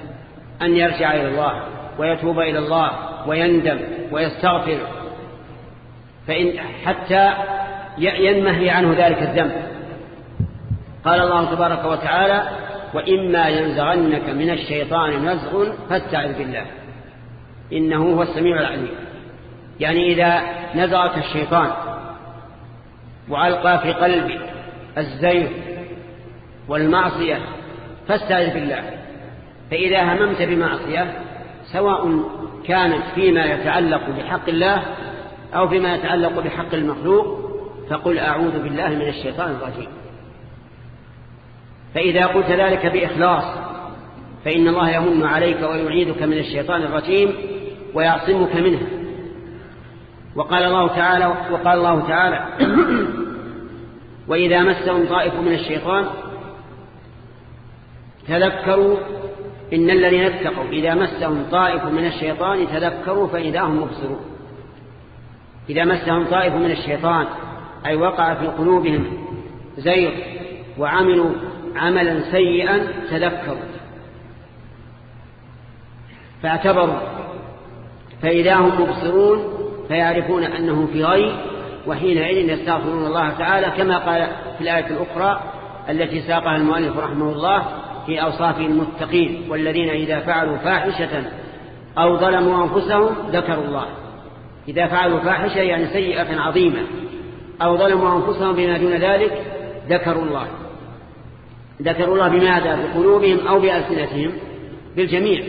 أن يرجع إلى الله ويتوب إلى الله ويندم ويستغفر. فإن حتى ينمهي عنه ذلك الذنب. قال الله تبارك وتعالى وإما ينزغنك من الشيطان نزغ فاستعذ بالله. إنه هو السميع العليم. يعني إذا نزغك الشيطان وألقى في قلبك الزيغ والمعصية فاستعذ بالله. فإذا هممت بمعصية سواء كانت فيما يتعلق بحق الله أو فيما يتعلق بحق المخلوق فقل أعوذ بالله من الشيطان الرجيم. فإذا قلت ذلك بإخلاص فإن الله يمن عليك ويعيدك من الشيطان الرجيم ويعصمك منه. وقال الله تعالى وقال الله تعالى وإذا مسهم طائف من الشيطان تذكروا إن الذين اتقوا إذا مسهم طائف من الشيطان تذكروا فإذا هم مبصرون. إذا مسهم طائف من الشيطان أي وقع في قلوبهم زيغ وعملوا عملا سيئا تذكروا. فاعتبروا. فإذا هم مبصرون فيعرفون أنهم في غي وحينئذ يستغفرون الله تعالى كما قال في الآية الأخرى التي ساقها المؤلف رحمه الله في أوصاف المتقين والذين إذا فعلوا فاحشة أو ظلموا أنفسهم ذكروا الله. إذا فعلوا فاحشة يعني سيئة عظيمة. أو ظلموا أنفسهم بما دون ذلك ذكروا الله. ذكروا الله بماذا؟ بقلوبهم أو بألسنتهم؟ بالجميع.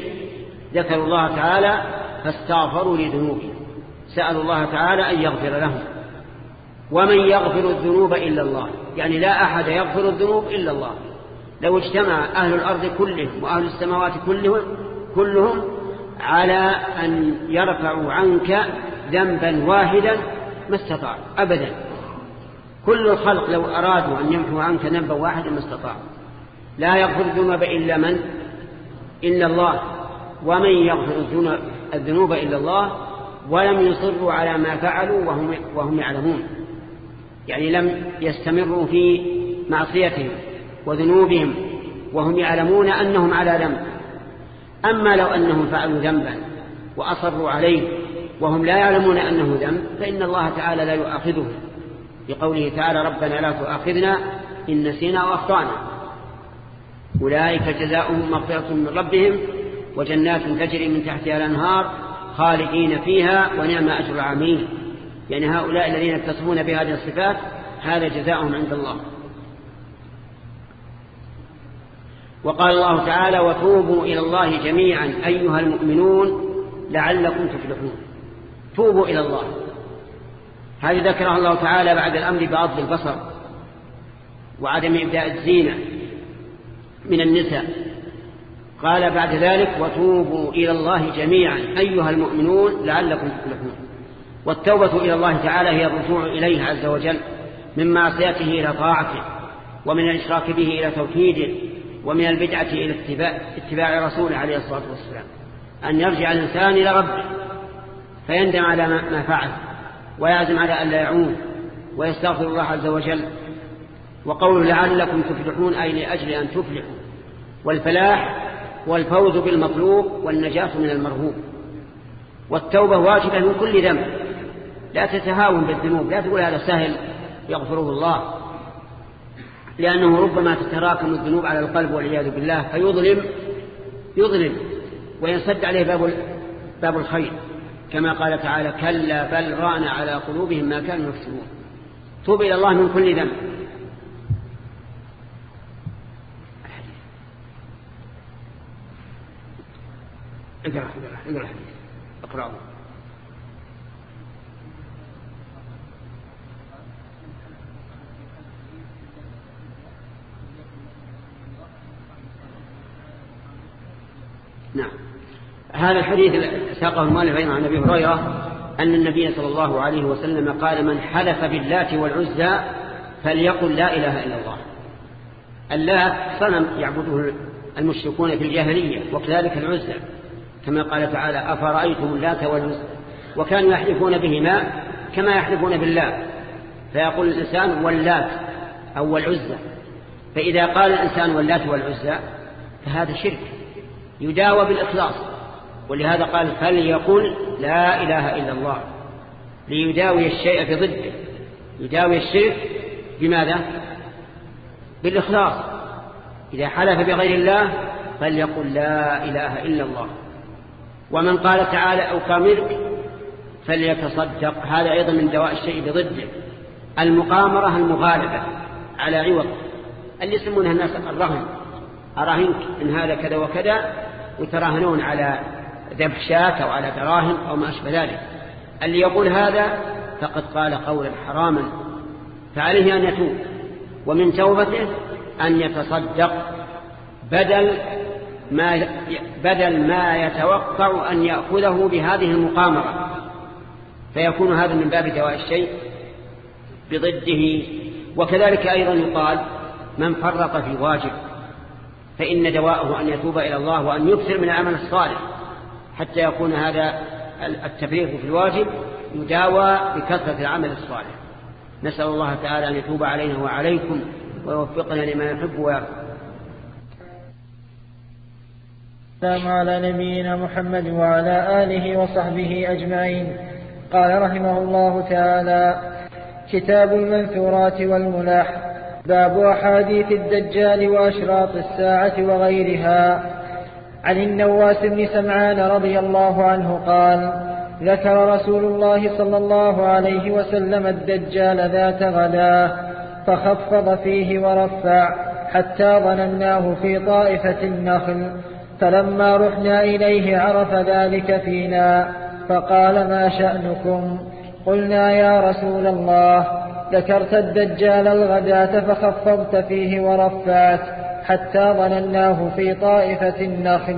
ذكروا الله تعالى فاستغفروا لذنوبهم. سألوا الله تعالى أن يغفر لهم. ومن يغفر الذنوب إلا الله. يعني لا أحد يغفر الذنوب إلا الله. لو اجتمع أهل الأرض كلهم وأهل السماوات كلهم كلهم على أن يرفعوا عنك ذنبا واحدا ما استطاع أبدا. كل الخلق لو أرادوا أن يمحوا عنك ذنبا واحدا ما استطاع لا يغفر الذنوب إلا من؟ إلا الله. ومن يغفر الذنوب إلا الله؟ ولم يصروا على ما فعلوا وهم, وهم يعلمون. يعني لم يستمروا في معصيتهم. وذنوبهم وهم يعلمون أنهم على ذنب. أما لو أنهم فعلوا ذنبا وأصروا عليه وهم لا يعلمون أنه ذنب فإن الله تعالى لا يؤاخذهم بقوله تعالى ربنا لا تؤاخذنا إن نسينا وأخطأنا أولئك جزاؤهم مغفرة من ربهم وجنات تجري من تحتها الأنهار خالدين فيها ونعم أجر العاملين. يعني هؤلاء الذين يتصفون بهذه الصفات هذا جزاؤهم عند الله. وقال الله تعالى وتوبوا إلى الله جميعا أيها المؤمنون لعلكم تفلحون. توبوا إلى الله. هذه ذكرها الله تعالى بعد الأمر بغض البصر وعدم إبداء الزينة من النساء. قال بعد ذلك وتوبوا إلى الله جميعا أيها المؤمنون لعلكم تفلحون. والتوبة إلى الله تعالى هي الرجوع إليه عز وجل من معصيته إلى طاعته ومن الإشراك به إلى توحيده ومن البدعة إلى اتباع, اتباع رسوله عليه الصلاة والسلام. أن يرجع الإنسان إلى ربه فيندم على ما فعل ويعزم على أن لا يعود ويستغفر الله عز وجل. وقول لعلكم تفلحون أي لأجل أن تفلحوا. والفلاح والفوز بالمطلوب والنجاة من المرهوب. والتوبة واجبة من كل ذنب. لا تتهاون بالذنوب لا تقول هذا سهل يغفره الله. لأنه ربما تتراكم الذنوب على القلب والعياذ بالله فيظلم يظلم وينسد عليه باب باب الخير. كما قال تعالى كلا بل رأن على قلوبهم ما كانوا يكسبون. توب إلى الله من كل ذنب. اقرأ اقرأ اقرأ نعم. هذا الحديث ساقه المؤلف أيضا عن أبي هريرة أن النبي صلى الله عليه وسلم قال من حلف باللات والعزى فليقل لا إله إلا الله. اللات صنم يعبده المشركون في الجاهلية وكذلك العزى كما قال تعالى أفرأيتم اللات والعزى؟ وكانوا يحلفون بهما كما يحلفون بالله فيقول الإنسان واللات أو والعزى. فإذا قال الإنسان واللات والعزى فهذا شرك. يداوى بالإخلاص. ولهذا قال فليقل لا إله إلا الله. ليداوي الشيء بضده يداوي الشرك بماذا؟ بالإخلاص. إذا حلف بغير الله فليقل لا إله إلا الله. ومن قال تعالى أو كامرك فليتصدق. هذا أيضا من دواء الشيء بضده المقامرة المغالبة على عوض. اللي يسمونها الناس الرهن. أراهنك. إن هذا كذا وكذا يتراهنون على ذبح شاة أو على دراهم أو ما أشبه ذلك. اللي يقول هذا فقد قال قولا حراما فعليه أن يتوب ومن توبته أن يتصدق بدل ما بدل ما يتوقع أن يأخذه بهذه المقامرة. فيكون هذا من باب دواء الشيء بضده. وكذلك أيضا يقال من فرط في واجب فإن دواءه أن يتوب إلى الله وأن يكثر من العمل الصالح حتى يكون هذا التفريغ في الواجب يداوى بكثرة العمل الصالح. نسأل الله تعالى أن يتوب علينا وعليكم ويوفقنا لما يحب ويرضى. السلام على نبينا محمد وعلى آله وصحبه أجمعين. قال رحمه الله تعالى كتاب المنثورات والملاح. باب أحاديث الدجال وأشراط الساعة وغيرها. عن النواس بن سمعان رضي الله عنه قال ذكر رسول الله صلى الله عليه وسلم الدجال ذات غدا فخفض فيه ورفع حتى ظنناه في طائفة النخل. فلما رحنا إليه عرف ذلك فينا فقال ما شأنكم؟ قلنا يا رسول الله ذكرت الدجال الغداة فخفضت فيه ورفعت حتى ظنناه في طائفة النخل.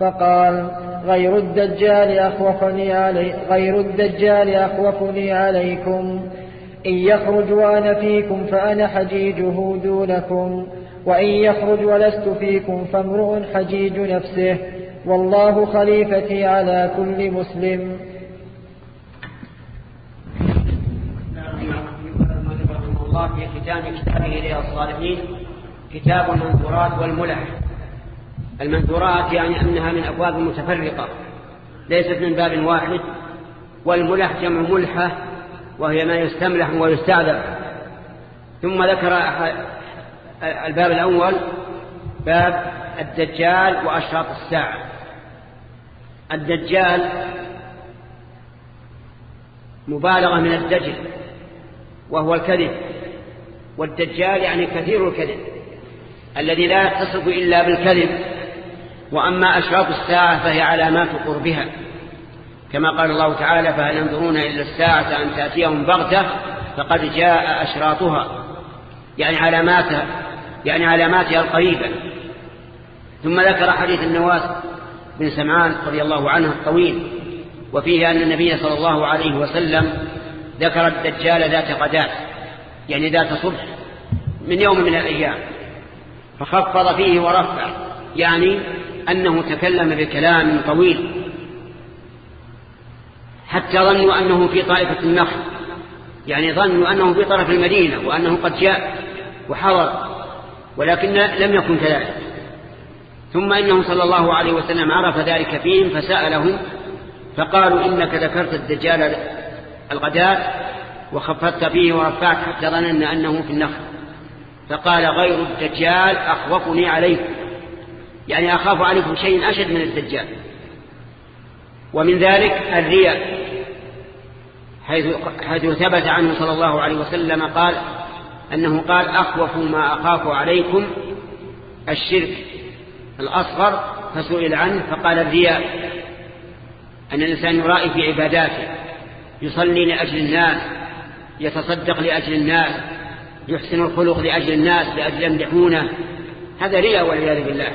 فقال غير الدجال أخوفني علي غير الدجال أخوفني عليكم. إن يخرج وأنا فيكم فأنا حجيجه دونكم وإن يخرج ولست فيكم فامرؤ حجيج نفسه. والله خليفتي على كل مسلم. الله في ختام كتابه إلى الصالحين كتاب المنكرات والملح. المنثورات يعني أنها من أبواب متفرقة ليست من باب واحد والملح جمع ملحة وهي ما يستملح ويستعذب. ثم ذكر الباب الأول باب الدجال وأشراط الساعة. الدجال مبالغة من الدجل وهو الكذب. والدجال يعني كثير الكذب الذي لا يتصف إلا بالكذب. وأما أشراط الساعة فهي علامات قربها. كما قال الله تعالى فهل ينظرون إلا الساعة أن تأتيهم بغتة؟ فقد جاء أشراطها. يعني علاماتها يعني علاماتها القريبة. ثم ذكر حديث النواس بن سمعان رضي الله عنه الطويل وفيه أن النبي صلى الله عليه وسلم ذكر الدجال ذات غداة. يعني ذات صبح من يوم من الأيام فخفض فيه ورفع يعني أنه تكلم بكلام طويل حتى ظنوا أنه في طائفة النخل يعني ظنوا أنه في طرف المدينة وأنه قد جاء وحضر ولكن لم يكن كذلك. ثم إنه صلى الله عليه وسلم عرف ذلك فيهم فسألهم فقالوا إنك ذكرت الدجال الغداة وخفضت فيه ورفعت حتى ظننا أنه في النخل. فقال غير الدجال أخوفني عليكم. يعني أخاف عليكم شيء أشد من الدجال. ومن ذلك الرياء. حيث, حيث ثبت عنه صلى الله عليه وسلم قال أنه قال أخوف ما أخاف عليكم. الشرك الأصغر فسئل عنه فقال الرياء. أن الإنسان يرائي في عباداته يصلي لأجل الناس يتصدق لأجل الناس يحسن الخلق لأجل الناس لأجل يمدحونه هذا رياء والعياذ بالله.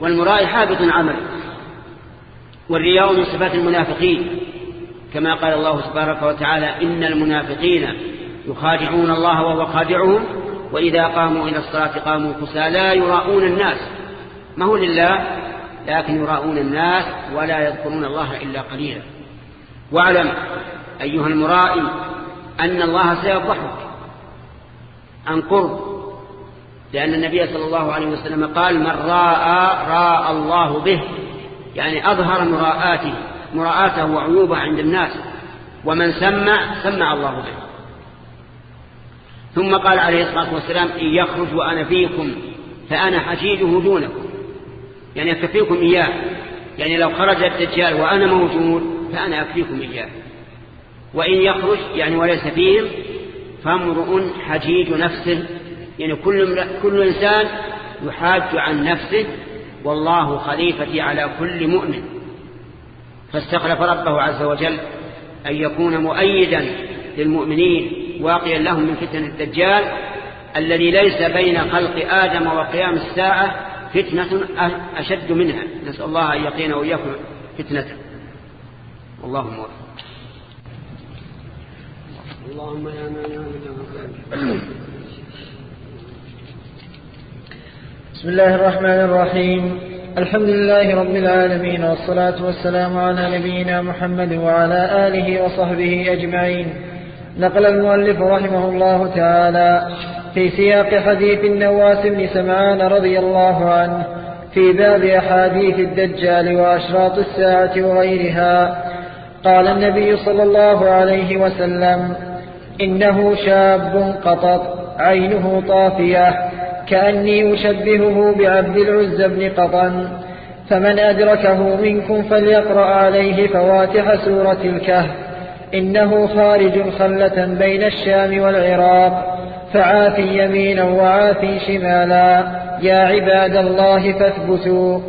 والمرائي حابط عمل. والرياء من صفات المنافقين. كما قال الله سبحانه وتعالى إن المنافقين يخادعون الله وهو خادعهم وإذا قاموا إلى الصلاة قاموا كسى لا يراؤون الناس. ما هو لله؟ لكن يراؤون الناس ولا يذكرون الله إلا قليلا. واعلم أيها المرائي أن الله سيفضحك عن قرب لأن النبي صلى الله عليه وسلم قال من راى راى الله به. يعني أظهر مراءاته مراءاته وعيوبه عند الناس ومن سمع سمع الله به. ثم قال عليه الصلاة والسلام إن يخرج وأنا فيكم فأنا حجيجه دونكم. يعني أكفيكم إياه. يعني لو خرج الدجال وأنا موجود فأنا أكفيكم إياه. وإن يخرج يعني وليس فيهم فامرؤ حجيج نفسه. يعني كل, كل إنسان يحاج عن نفسه والله خليفتي على كل مؤمن. فاستخلف ربه عز وجل أن يكون مؤيدا للمؤمنين واقيا لهم من فتن الدجال الذي ليس بين خلق آدم وقيام الساعة فتنة أشد منها. نسأل الله أن يقين وإياكم فتنة اللهم وفق اللهم يا من بسم الله الرحمن الرحيم. الحمد لله رب العالمين والصلاة والسلام على نبينا محمد وعلى آله وصحبه أجمعين. نقل المؤلف رحمه الله تعالى في سياق حديث النواس بن سمعان رضي الله عنه في باب أحاديث الدجال وأشراط الساعة وغيرها. قال النبي صلى الله عليه وسلم إنه شاب قطط عينه طافية كأني أشبهه بعبد العز بن قطن. فمن أدركه منكم فليقرأ عليه فواتح سورة الكهف. إنه خارج خلة بين الشام والعراق. فعاف يمينا وعاف شمالا. يا عباد الله فاثبتوا.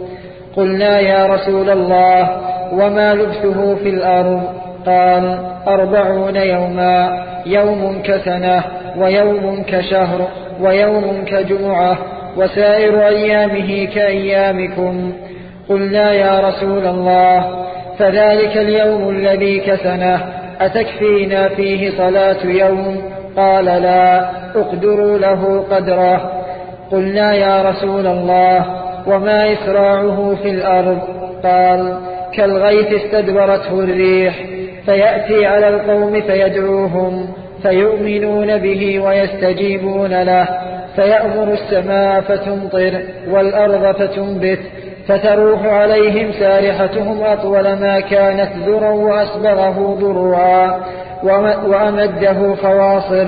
قلنا يا رسول الله وما لبثه في الأرض؟ قال أربعون يوما يوم كسنة ويوم كشهر ويوم كجمعة وسائر أيامه كأيامكم. قلنا يا رسول الله فذلك اليوم الذي كسنة أتكفينا فيه صلاة يوم؟ قال لا اقدروا له قدره. قلنا يا رسول الله وما إسراعه في الأرض؟ قال كالغيث استدبرته الريح. فيأتي على القوم فيدعوهم فيؤمنون به ويستجيبون له فيأمر السماء فتمطر والأرض فتنبت فتروح عليهم سارحتهم أطول ما كانت ذرا وأسبغه ضروعا وأمده خواصر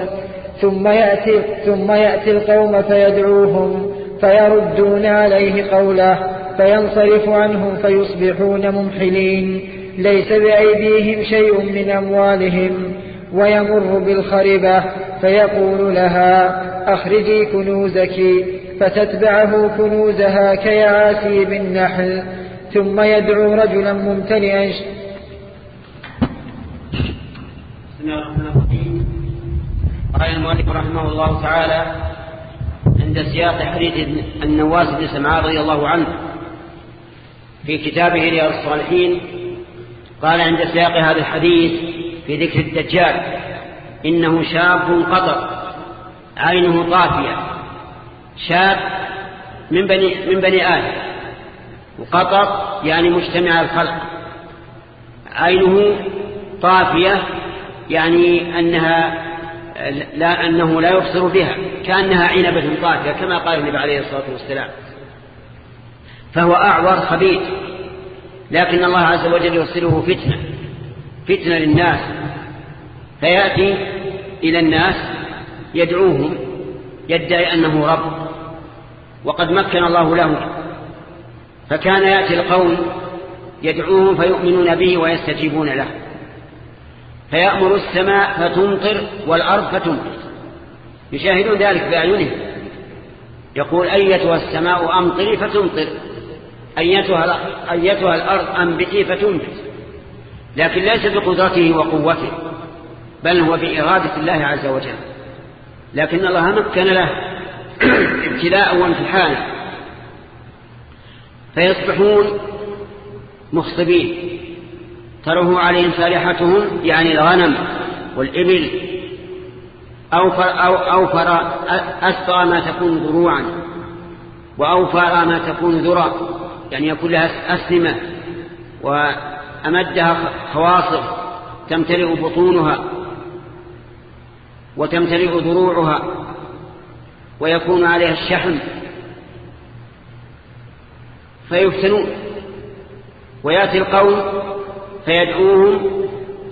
ثم يأتي, ثم يأتي القوم فيدعوهم فيردون عليه قوله فينصرف عنهم فيصبحون ممحلين ليس بأيديهم شيء من أموالهم ويمر بالخربة فيقول لها أخرجي كنوزك فتتبعه كنوزها كيعاسي بالنحل ثم يدعو رجلا ممتلئا. بسم الله الرحمن الرحيم. قال المؤلف رحمه الله تعالى عند سياق حديث النواس بن سمعان رضي الله عنه في كتابه رياض الصالحين قال عند سياق هذا الحديث في ذكر الدجال إنه شاب قطر عينه طافية شاب من بني, من بني آدم. وقطر يعني مجتمع الخلق. عينه طافية يعني أنها لا أنه لا يبصر بها كأنها عنبة طافية كما قال النبي عليه الصلاة والسلام. فهو أعور خبيث. لكن الله عز وجل يرسله فتنة فتنة للناس. فيأتي إلى الناس يدعوهم يدعي أنه رب. وقد مكن الله له فكان يأتي القوم يدعوهم فيؤمنون به ويستجيبون له. فيأمر السماء فتمطر والأرض فتنبت يشاهدون ذلك بأعينهم. يقول أيتها السماء أمطري فتمطر. أيتها, أيتها الأرض أنبتي فتنبت لكن ليس بقدرته وقوته بل هو بإرادة الله عز وجل. لكن الله مكن له ابتلاء وامتحانا. فيصبحون مخصبين. تره عليهم سالحتهم يعني الغنم والإبل أوفر, أو أوفر أسفر ما تكون ضروعا وأوفر ما تكون ذرا يعني يكون لها أسلمة وأمدها خواصر تمتلئ بطونها وتمتلئ ضروعها ويكون عليها الشحم فيفتنون ويأتي القوم فيدعوهم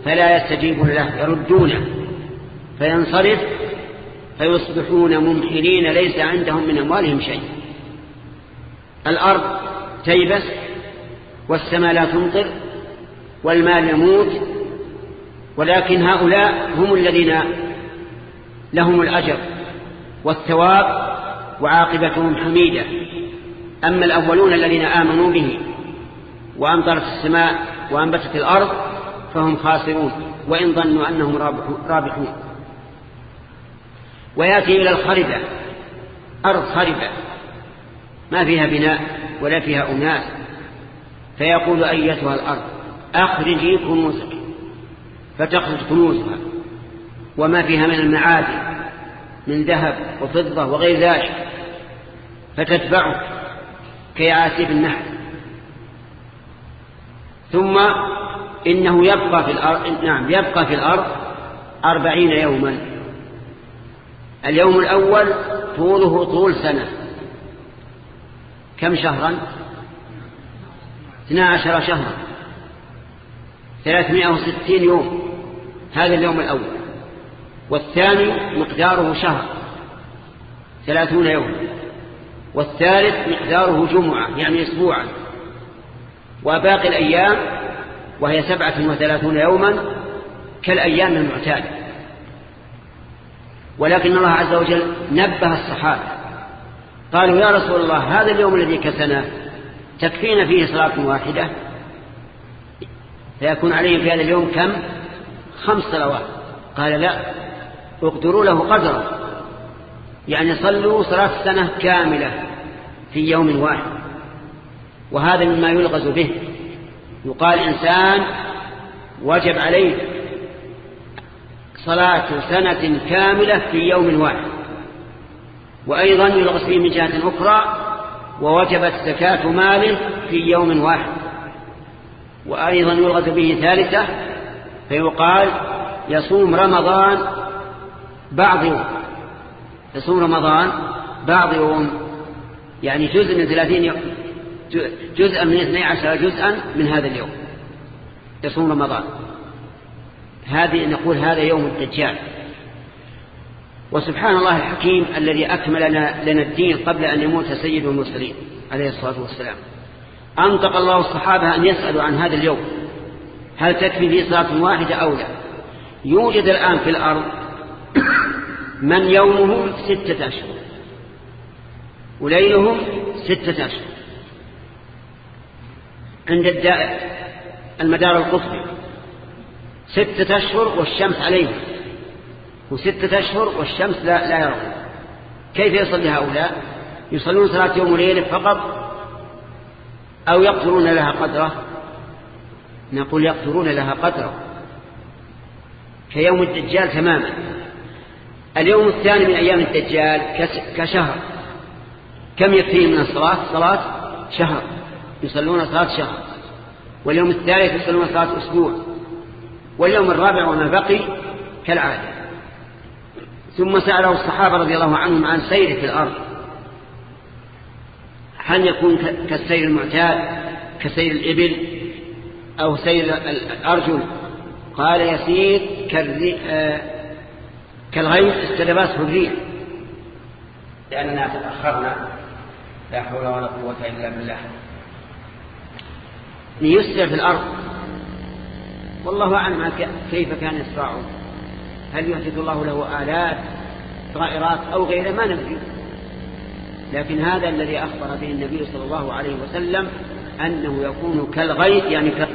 فلا يستجيبون له يردونه فينصرف فيصبحون ممحلين ليس عندهم من أموالهم شيء. الأرض تيبس والسماء لا تمطر والمال يموت ولكن هؤلاء هم الذين لهم الأجر والثواب وعاقبتهم حميدة. أما الأولون الذين آمنوا به وأمطرت السماء وأنبتت الأرض فهم خاسرون وإن ظنوا أنهم رابحون. ويأتي إلى الخربة أرض خربة ما فيها بناء. ولا فيها أناس. فيقول أيتها الأرض أخرجي كنوزك فتخرج كنوزها وما فيها من المعادن من ذهب وفضة وغير ذلك. فتتبعه كيعاسيب النحل ثم إنه يبقى في الأرض نعم يبقى في الأرض أربعين يوما. اليوم الأول طوله طول سنة. كم شهرا؟ اثنا عشر شهرا. ثلاثمائة وستين يوم. هذا اليوم الأول. والثاني مقداره شهر. ثلاثون يوم. والثالث مقداره جمعة يعني أسبوعا. وباقي الأيام وهي سبعة وثلاثون يوما كالأيام المعتادة. ولكن الله عز وجل نبه الصحابة. قالوا يا رسول الله هذا اليوم الذي كسنا تكفينا فيه صلاة واحدة؟ فيكون عليهم في هذا اليوم كم؟ خمس صلوات. قال لا اقدروا له قدرا. يعني صلوا صلاة السنة كاملة في يوم واحد. وهذا مما يلغز به. يقال إنسان وجب عليه صلاة سنة كاملة في يوم واحد. وأيضا يلغز به من جهة أخرى ووجبت زكاة ماله في يوم واحد. وأيضا يلغز به ثالثة فيقال يصوم رمضان بعض يوم. يصوم رمضان بعض يوم. يعني جزء من ثلاثين جزءا من 12 جزءا من هذا اليوم. يصوم رمضان. هذه نقول هذا يوم الدجال. وسبحان الله الحكيم الذي أكمل لنا, الدين قبل أن يموت سيد المرسلين عليه الصلاة والسلام. أنطق الله الصحابة أن يسألوا عن هذا اليوم. هل تكفي في صلاة واحدة أو لا؟ يوجد الآن في الأرض من يومه ستة أشهر. وليلهم ستة أشهر. عند الدائر المدار القطبي. ستة أشهر والشمس عليهم. وستة أشهر والشمس لا, لا يرون كيف يصلي هؤلاء؟ يصلون صلاة يوم وليلة فقط أو يقدرون لها قدرة؟ نقول يقدرون لها قدرة. كيوم الدجال تماما. اليوم الثاني من أيام الدجال كشهر. كم يكفيه من الصلاة؟ صلاة شهر. يصلون صلاة شهر. واليوم الثالث يصلون صلاة أسبوع. واليوم الرابع وما بقي كالعادة. ثم سأله الصحابة رضي الله عنهم عن سير في الأرض. هل يكون كالسير المعتاد كسير الإبل أو سير الأرجل؟ قال يسير آه، كالغيث استلباسه الريح. لأننا تأخرنا لا حول ولا قوة إلا بالله. ليسر في الأرض. والله أعلم كيف كان يسرعه هل يحدث الله له آلات طائرات أو غيره؟ ما ندري لكن هذا الذي أخبر به النبي صلى الله عليه وسلم أنه يكون كالغيث يعني ك...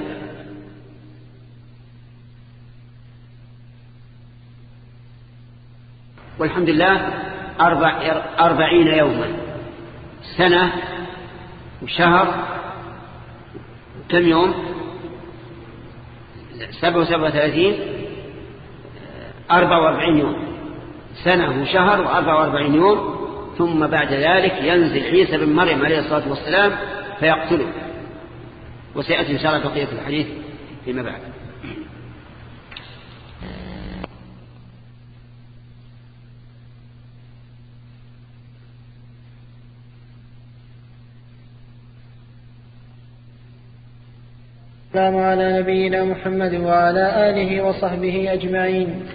والحمد لله أربع أربعين يوما. سنة وشهر كم يوم؟ سبع وسبع وثلاثين. 44 يوم. سنة وشهر و44 يوم ثم بعد ذلك ينزل عيسى بن مريم عليه الصلاة والسلام فيقتله. وسيأتي إن شاء الله بقية الحديث فيما بعد. السلام على نبينا محمد وعلى آله وصحبه أجمعين.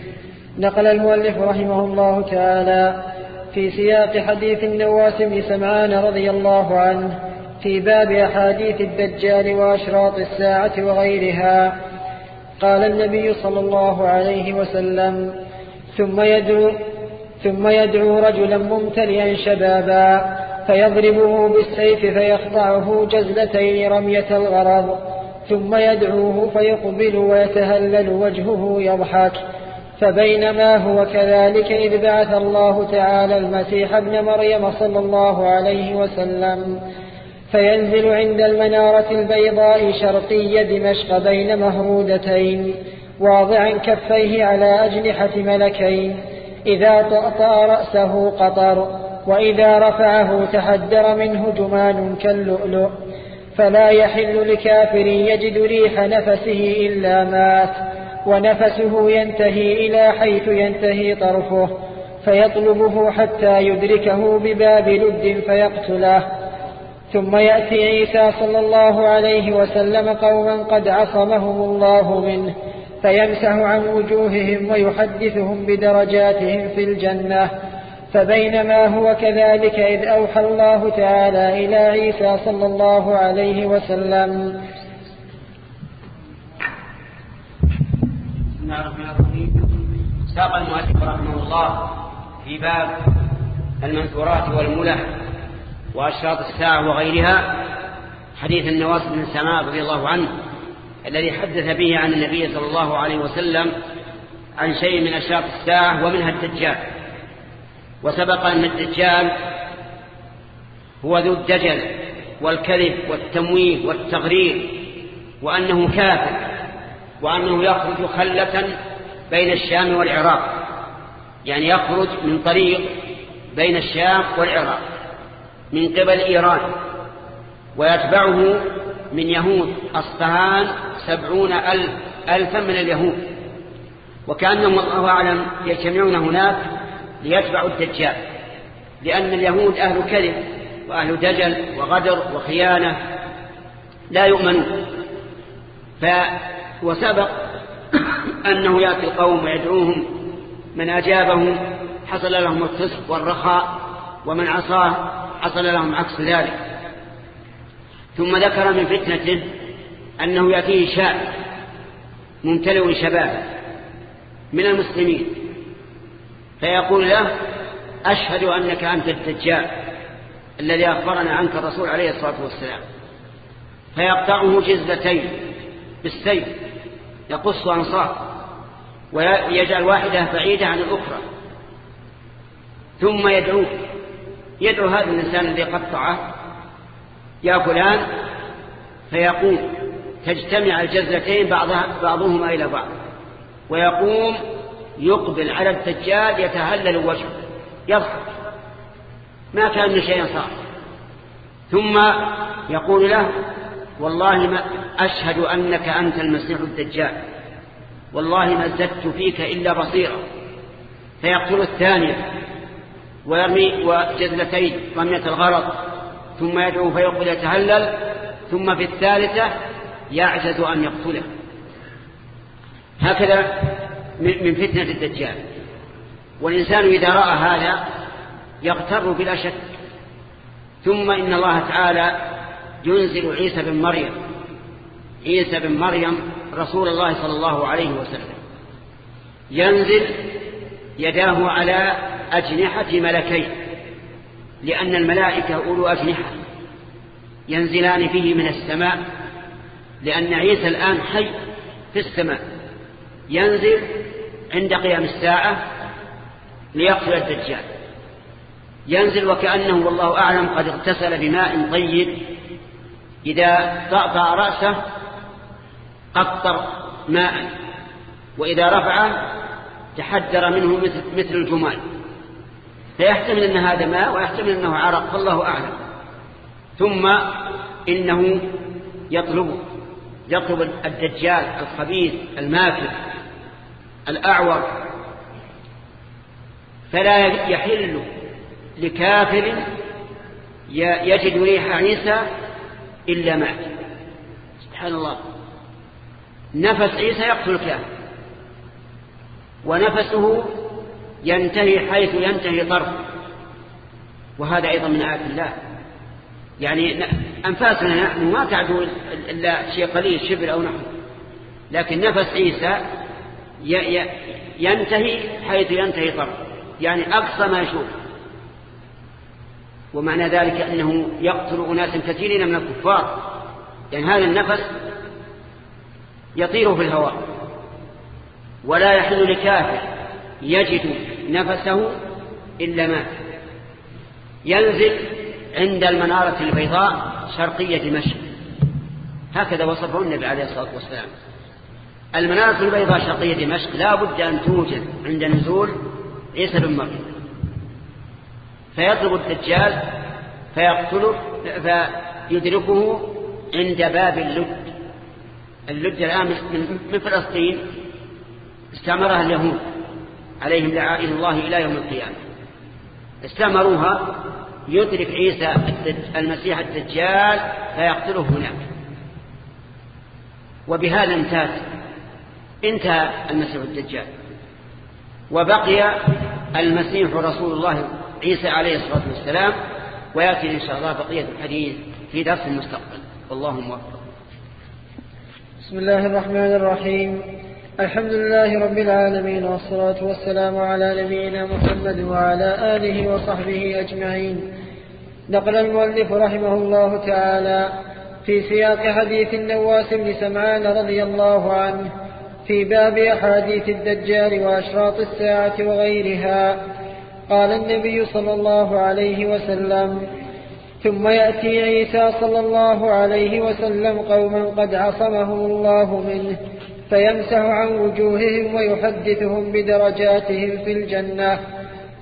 نقل المؤلف رحمه الله تعالى في سياق حديث النواس بن سمعان رضي الله عنه في باب أحاديث الدجال وأشراط الساعة وغيرها. قال النبي صلى الله عليه وسلم ثم يدعو ثم يدعو رجلا ممتلئا شبابا فيضربه بالسيف فيخضعه جزلتين رمية الغرض ثم يدعوه فيقبل ويتهلل وجهه يضحك فبينما هو كذلك إذ بعث الله تعالى المسيح ابن مريم صلى الله عليه وسلم فينزل عند المنارة البيضاء شرقي دمشق بين مهرودتين واضعا كفيه على أجنحة ملكين إذا طأطأ رأسه قطر وإذا رفعه تحدر منه جمان كاللؤلؤ فلا يحل لكافر يجد ريح نفسه إلا مات. ونفسه ينتهي إلى حيث ينتهي طرفه فيطلبه حتى يدركه بباب لد فيقتله. ثم يأتي عيسى صلى الله عليه وسلم قوما قد عصمهم الله منه فيمسح عن وجوههم ويحدثهم بدرجاتهم في الجنة. فبينما هو كذلك إذ أوحى الله تعالى إلى عيسى صلى الله عليه وسلم ساق المؤلف رحمه الله في باب المنثورات والملح وأشراط الساعة وغيرها. حديث النواس بن سماء رضي الله عنه الذي حدث به عن النبي صلى الله عليه وسلم عن شيء من أشراط الساعة ومنها الدجال. وسبق أن الدجال هو ذو الدجل والكذب والتمويه والتغرير وأنه كافر. وأنه يخرج خلة بين الشام والعراق. يعني يخرج من طريق بين الشام والعراق من قبل إيران. ويتبعه من يهود أصفهان سبعون ألف ألفا من اليهود. وكأنهم الله أعلم يجتمعون هناك ليتبعوا الدجال لأن اليهود أهل كذب وأهل دجل وغدر وخيانة لا يؤمنون. وسبق أنه يأتي القوم ويدعوهم من أجابهم حصل لهم الفسق والرخاء ومن عصاه حصل لهم عكس ذلك. ثم ذكر من فتنته أنه يأتيه شاب ممتلئ شباب من المسلمين فيقول له أشهد أنك أنت الدجال الذي أخبرنا عنك الرسول عليه الصلاة والسلام. فيقطعه جزلتين بالسيف يقص أنصار ويجعل واحدة بعيدة عن الأخرى. ثم يدعوه يدعو هذا الإنسان الذي قطعه يا فلان فيقوم. تجتمع الجزلتين بعضها بعضهما إلى بعض. ويقوم يقبل على الدجال يتهلل وجهه. يضحك. ما كان شيئا صار. ثم يقول له والله ما أشهد أنك أنت المسيح الدجال. والله ما زدت فيك إلا بصيرا. فيقتل الثانية ويرمي وجزلتين رمية الغرض ثم يدعو فيقبل يتهلل ثم في الثالثة يعجز أن يقتله. هكذا من فتنة الدجال. والإنسان إذا رأى هذا يغتر بلا شك ثم إن الله تعالى ينزل عيسى بن مريم. عيسى بن مريم رسول الله صلى الله عليه وسلم. ينزل يداه على أجنحة ملكين لأن الملائكة أولو أجنحة. ينزلان فيه من السماء لأن عيسى الآن حي في السماء. ينزل عند قيام الساعة ليقتل الدجال. ينزل وكأنه والله أعلم قد اغتسل بماء طيب إذا طأطأ رأسه قطر ماء وإذا رفعه تحدر منه مثل, الجمال. فيحتمل أن هذا ماء ويحتمل أنه عرق فالله أعلم. ثم إنه يطلب يطلب الدجال الخبيث الماكر الأعور. فلا يحل لكافر يجد ريح عيسى إلا مات سبحان الله. نفس عيسى يقتل الكافر. ونفسه ينتهي حيث ينتهي طرف. وهذا أيضا من آيات الله. يعني أنفاسنا نحن ما تعدو إلا شيء قليل شبر أو نحو. لكن نفس عيسى ينتهي حيث ينتهي طرف. يعني أقصى ما يشوف. ومعنى ذلك أنه يقتل أناس كثيرين من الكفار. يعني هذا النفس يطير في الهواء ولا يحل لكافر يجد نفسه إلا مات. ينزل عند المنارة البيضاء شرقية دمشق هكذا وصفه النبي عليه الصلاة والسلام. المنارة البيضاء شرقية دمشق لا بد أن توجد عند نزول عيسى بن مريم. فيطلب الدجال فيقتله فيدركه عند باب اللد اللد الآن من فلسطين استعمرها اليهود عليهم لعائل الله إلى يوم القيامة. استعمروها يدرك عيسى المسيح الدجال فيقتله هناك. وبهذا انتهت انتهى المسيح الدجال. وبقي المسيح رسول الله عيسى عليه الصلاة والسلام ويأتي إن شاء الله بقية الحديث في درس المستقبل والله موفق. بسم الله الرحمن الرحيم. الحمد لله رب العالمين والصلاة والسلام على نبينا محمد وعلى آله وصحبه أجمعين. نقل المؤلف رحمه الله تعالى في سياق حديث النواس بن سمعان رضي الله عنه في باب أحاديث الدجال وأشراط الساعة وغيرها. قال النبي صلى الله عليه وسلم ثم يأتي عيسى صلى الله عليه وسلم قوما قد عصمهم الله منه فيمسح عن وجوههم ويحدثهم بدرجاتهم في الجنة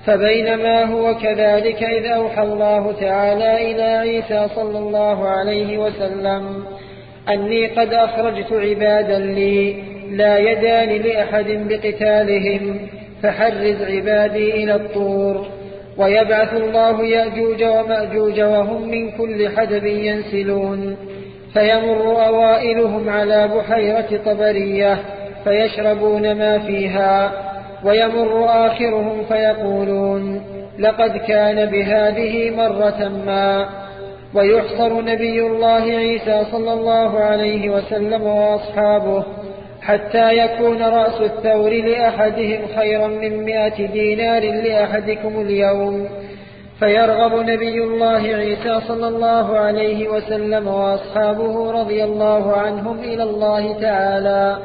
فبينما هو كذلك إذ أوحى الله تعالى إلى عيسى صلى الله عليه وسلم أني قد أخرجت عبادا لي لا يدان لأحد بقتالهم فحرز عبادي إلى الطور. ويبعث الله يأجوج ومأجوج وهم من كل حدب ينسلون. فيمر أوائلهم على بحيرة طبرية فيشربون ما فيها. ويمر آخرهم فيقولون لقد كان بهذه مرة ما. ويحصر نبي الله عيسى صلى الله عليه وسلم وأصحابه حتى يكون رأس الثور لأحدهم خيرا من مئة دينار لأحدكم اليوم. فيرغب نبي الله عيسى صلى الله عليه وسلم وأصحابه رضي الله عنهم إلى الله تعالى.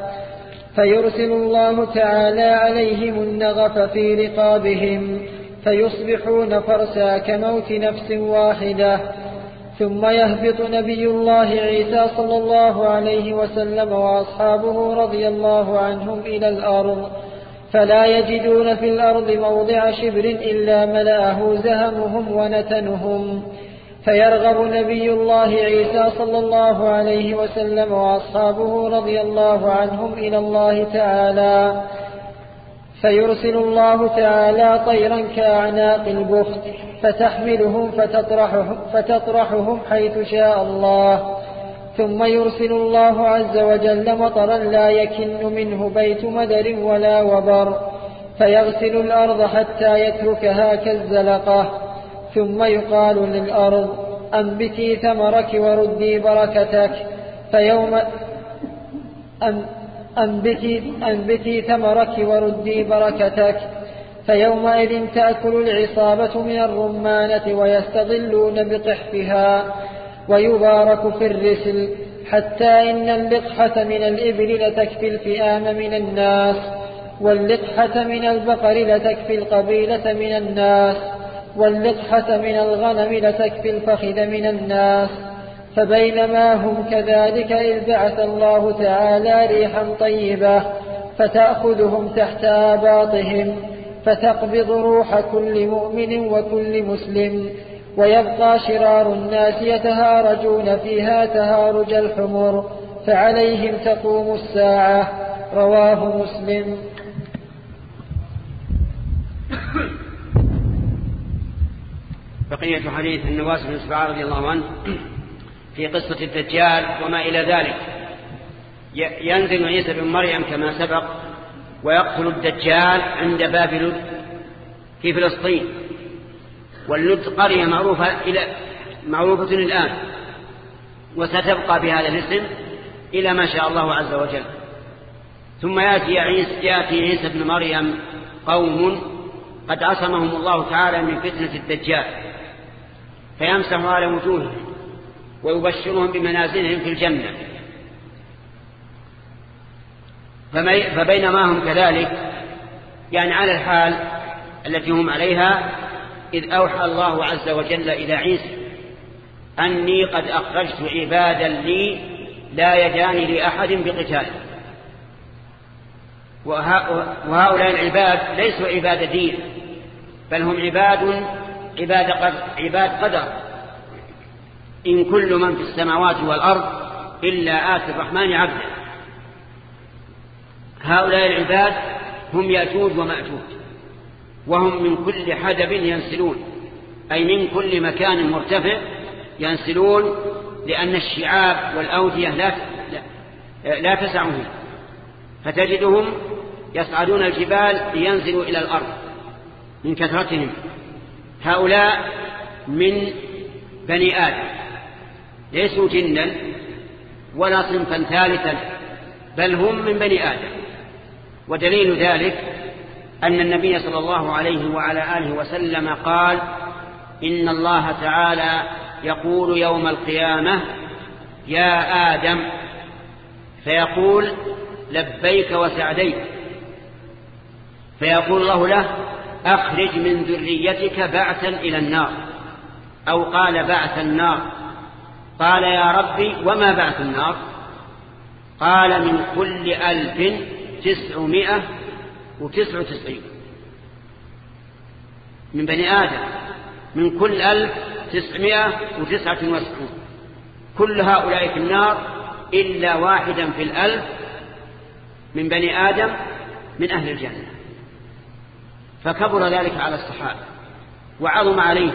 فيرسل الله تعالى عليهم النغف في رقابهم. فيصبحون فرسا كموت نفس واحدة. ثم يهبط نبي الله عيسى صلى الله عليه وسلم وأصحابه رضي الله عنهم إلى الأرض. فلا يجدون في الأرض موضع شبر إلا ملأه زهمهم ونتنهم. فيرغب نبي الله عيسى صلى الله عليه وسلم وأصحابه رضي الله عنهم إلى الله تعالى. فيرسل الله تعالى طيرا كأعناق البخت فتحملهم فتطرحهم, فتطرحهم حيث شاء الله. ثم يرسل الله عز وجل مطرا لا يكن منه بيت مدر ولا وبر فيغسل الأرض حتى يتركها كالزلقة. ثم يقال للأرض أنبتي ثمرك وردي بركتك فيوم أنبتي, أنبتي ثمرك وردي بركتك فيومئذ تأكل العصابة من الرمانة ويستظلون بقحفها ويبارك في الرسل حتى إن اللقحة من الإبل لتكفي الفئام من الناس واللقحة من البقر لتكفي القبيلة من الناس واللقحة من الغنم لتكفي الفخذ من الناس. فبينما هم كذلك إذ بعث الله تعالى ريحا طيبة فتأخذهم تحت آباطهم فتقبض روح كل مؤمن وكل مسلم ويبقى شرار الناس يتهارجون فيها تهارج الحمر فعليهم تقوم الساعة رواه مسلم. بقية حديث النواس بن سبعان رضي الله عنه. في قصة الدجال وما إلى ذلك. ينزل عيسى بن مريم كما سبق ويقتل الدجال عند باب لد في فلسطين. واللد قرية معروفة إلى معروفة الآن. وستبقى بهذا الاسم إلى ما شاء الله عز وجل. ثم يأتي عيسى, يأتي عيسى بن مريم قوم قد عصمهم الله تعالى من فتنة الدجال. فيمسح على وجوههم. ويبشرهم بمنازلهم في الجنة. فبينما هم كذلك يعني على الحال التي هم عليها إذ أوحى الله عز وجل إلى عيسى أني قد أخرجت عبادا لي لا يداني لأحد بقتال. وهؤلاء العباد ليسوا عباد دين بل هم عباد عباد, عباد قدر. إن كل من في السماوات والأرض إلا آتي الرحمن عبدا هؤلاء العباد هم يأجوج ومأجوج وهم من كل حدب ينسلون أي من كل مكان مرتفع ينسلون لأن الشعاب والأودية لا لا تسعهم. فتجدهم يصعدون الجبال لينزلوا إلى الأرض من كثرتهم. هؤلاء من بني آدم. ليسوا جنا ولا صنفا ثالثا بل هم من بني آدم. ودليل ذلك أن النبي صلى الله عليه وعلى آله وسلم قال إن الله تعالى يقول يوم القيامة يا آدم فيقول لبيك وسعديك. فيقول الله له أخرج من ذريتك بعثا إلى النار أو قال بعث النار. قال يا ربي وما بعث النار؟ قال من كل ألف تسعمائة وتسع وتسعين. من بني آدم. من كل ألف تسعمائة وتسعة وتسعون كل هؤلاء في النار إلا واحدا في الألف من بني آدم من أهل الجنة. فكبر ذلك على الصحابة وعظم عليه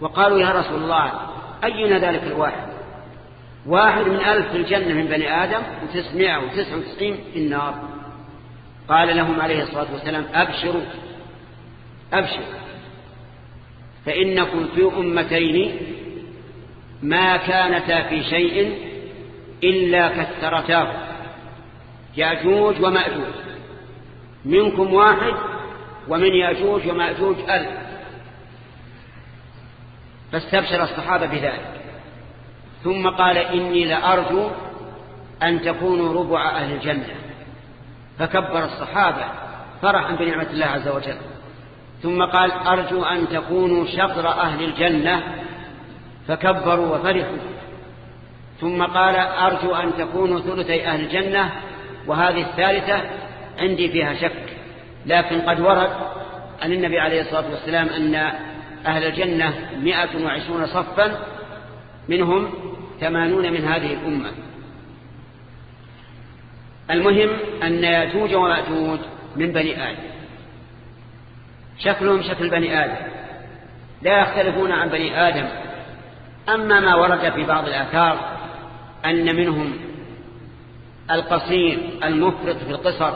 وقالوا يا رسول الله أينا ذلك الواحد؟ واحد من ألف في الجنة من بني آدم وتسعمائة وتسعة وتسعين في النار. قال لهم عليه الصلاة والسلام أبشروا. أبشروا. فإنكم في أمتين ما كانتا في شيء إلا كثرتاه. يأجوج ومأجوج. منكم واحد ومن يأجوج ومأجوج ألف. فاستبشر الصحابة بذلك. ثم قال إني لأرجو أن تكونوا ربع أهل الجنة. فكبر الصحابة فرحا بنعمة الله عز وجل. ثم قال أرجو أن تكونوا شطر أهل الجنة. فكبروا وفرحوا. ثم قال أرجو أن تكونوا ثلثي أهل الجنة. وهذه الثالثة عندي فيها شك. لكن قد ورد عن النبي عليه الصلاة والسلام أن أهل الجنة مئة وعشرون صفا منهم ثمانون من هذه الأمة. المهم أن يأجوج ومأجوج من بني آدم. شكلهم شكل بني آدم. لا يختلفون عن بني آدم. أما ما ورد في بعض الآثار أن منهم القصير المفرط في القصر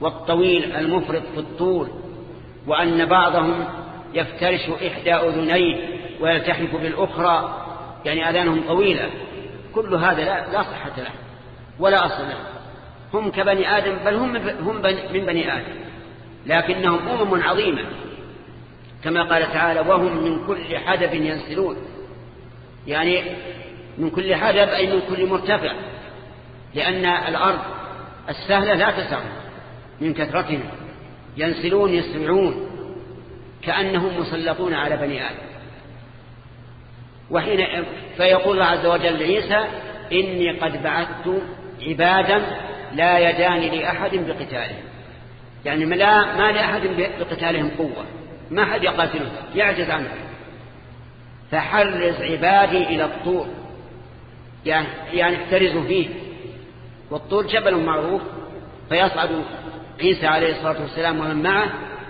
والطويل المفرط في الطول وأن بعضهم يفترش إحدى أذنيه ويلتحف بالأخرى. يعني أذانهم طويلة. كل هذا لا, لا صحة له ولا أصل له. هم كبني آدم بل هم هم من بني آدم. لكنهم أمم عظيمة. كما قال تعالى وهم من كل حدب ينسلون. يعني من كل حدب أي من كل مرتفع. لأن الأرض السهلة لا تسع من كثرتهم ينسلون يسرعون كأنهم مسلطون على بني آدم. وحين فيقول الله عز وجل لعيسى إني قد بعثت عبادا لا يدان لأحد بقتالهم. يعني لا ما لأحد بقتالهم قوة. ما حد يقاتلهم. يعجز عنه فحرز عبادي إلى الطور. يعني, يعني احترزوا فيه. والطور جبل معروف. فيصعد عيسى عليه الصلاة والسلام ومن معه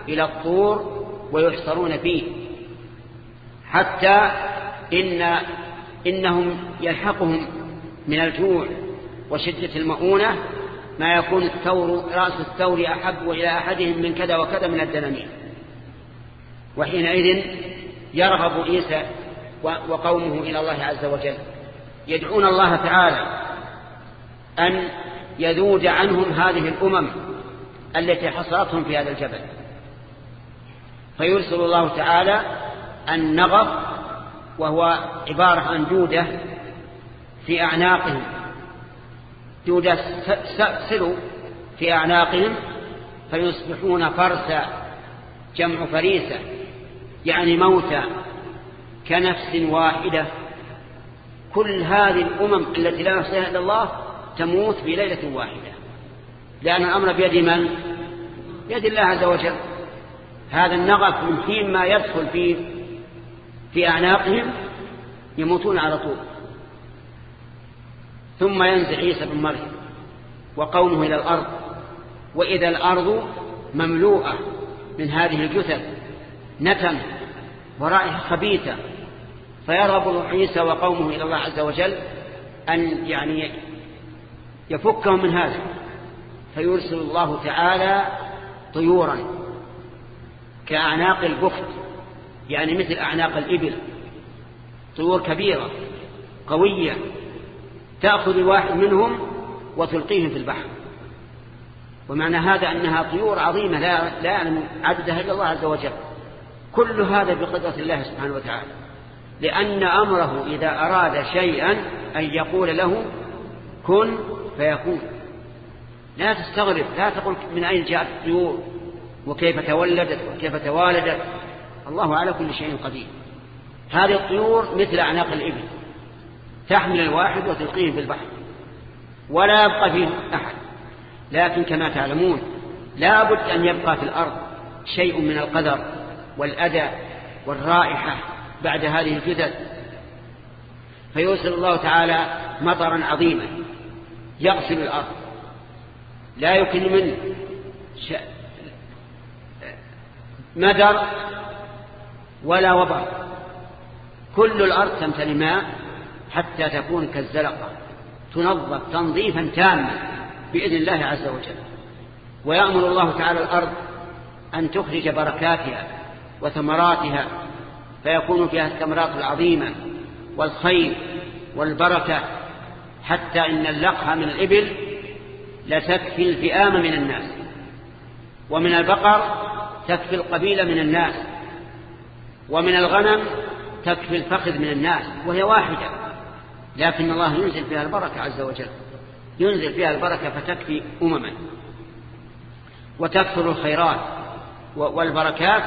إلى الطور ويحصرون فيه. حتى إن إنهم يلحقهم من الجوع وشدة المؤونة ما يكون الثور رأس الثور أحب إلى أحدهم من كذا وكذا من الدنانير. وحينئذ يرغب عيسى وقومه إلى الله عز وجل. يدعون الله تعالى أن يذود عنهم هذه الأمم التي حصرتهم في هذا الجبل. فيرسل الله تعالى النغف وهو عبارة عن دودة في أعناقهم. دودة سلوا في أعناقهم فيصبحون فرسا جمع فريسة يعني موتى كنفس واحدة. كل هذه الأمم التي لا يحصيها إلا الله تموت في ليلة واحدة. لأن الأمر بيد من؟ بيد الله عز وجل. هذا النغف من حين ما يدخل في في أعناقهم يموتون على طول. ثم ينزع عيسى بن مريم وقومه إلى الأرض. وإذا الأرض مملوءة من هذه الجثث نتن ورائحة خبيثة فيرغب عيسى وقومه إلى الله عز وجل أن يعني يفكهم من هذا فيرسل الله تعالى طيورا كأعناق البخت يعني مثل أعناق الإبل طيور كبيرة قوية تأخذ الواحد منهم وتلقيهم في البحر. ومعنى هذا أنها طيور عظيمة لا, لا يعلم عددها إلا الله عز وجل. كل هذا بقدرة الله سبحانه وتعالى. لأن أمره إذا أراد شيئا أن يقول له كن فيكون. لا تستغرب لا تقول من أين جاءت الطيور. وكيف تولدت وكيف توالدت. الله على كل شيء قدير. هذه الطيور مثل أعناق الإبل تحمل الواحد وتلقيه في البحر. ولا يبقى فيه أحد. لكن كما تعلمون لا بد أن يبقى في الأرض شيء من القدر والأذى والرائحة بعد هذه الجثث فيرسل الله تعالى مطرا عظيما يغسل الأرض. لا يمكن منه مدر ولا وبر. كل الأرض تمتلي ماء حتى تكون كالزلقة تنظف تنظيفا تاما بإذن الله عز وجل. ويأمر الله تعالى الأرض أن تخرج بركاتها وثمراتها فيكون فيها الثمرات العظيمة والخير والبركة حتى إن اللقحة من الإبل لتكفي الفئام من الناس. ومن البقر تكفي القبيلة من الناس ومن الغنم تكفي الفخذ من الناس وهي واحدة. لكن الله ينزل فيها البركة عز وجل. ينزل فيها البركة فتكفي أمما. وتكثر الخيرات والبركات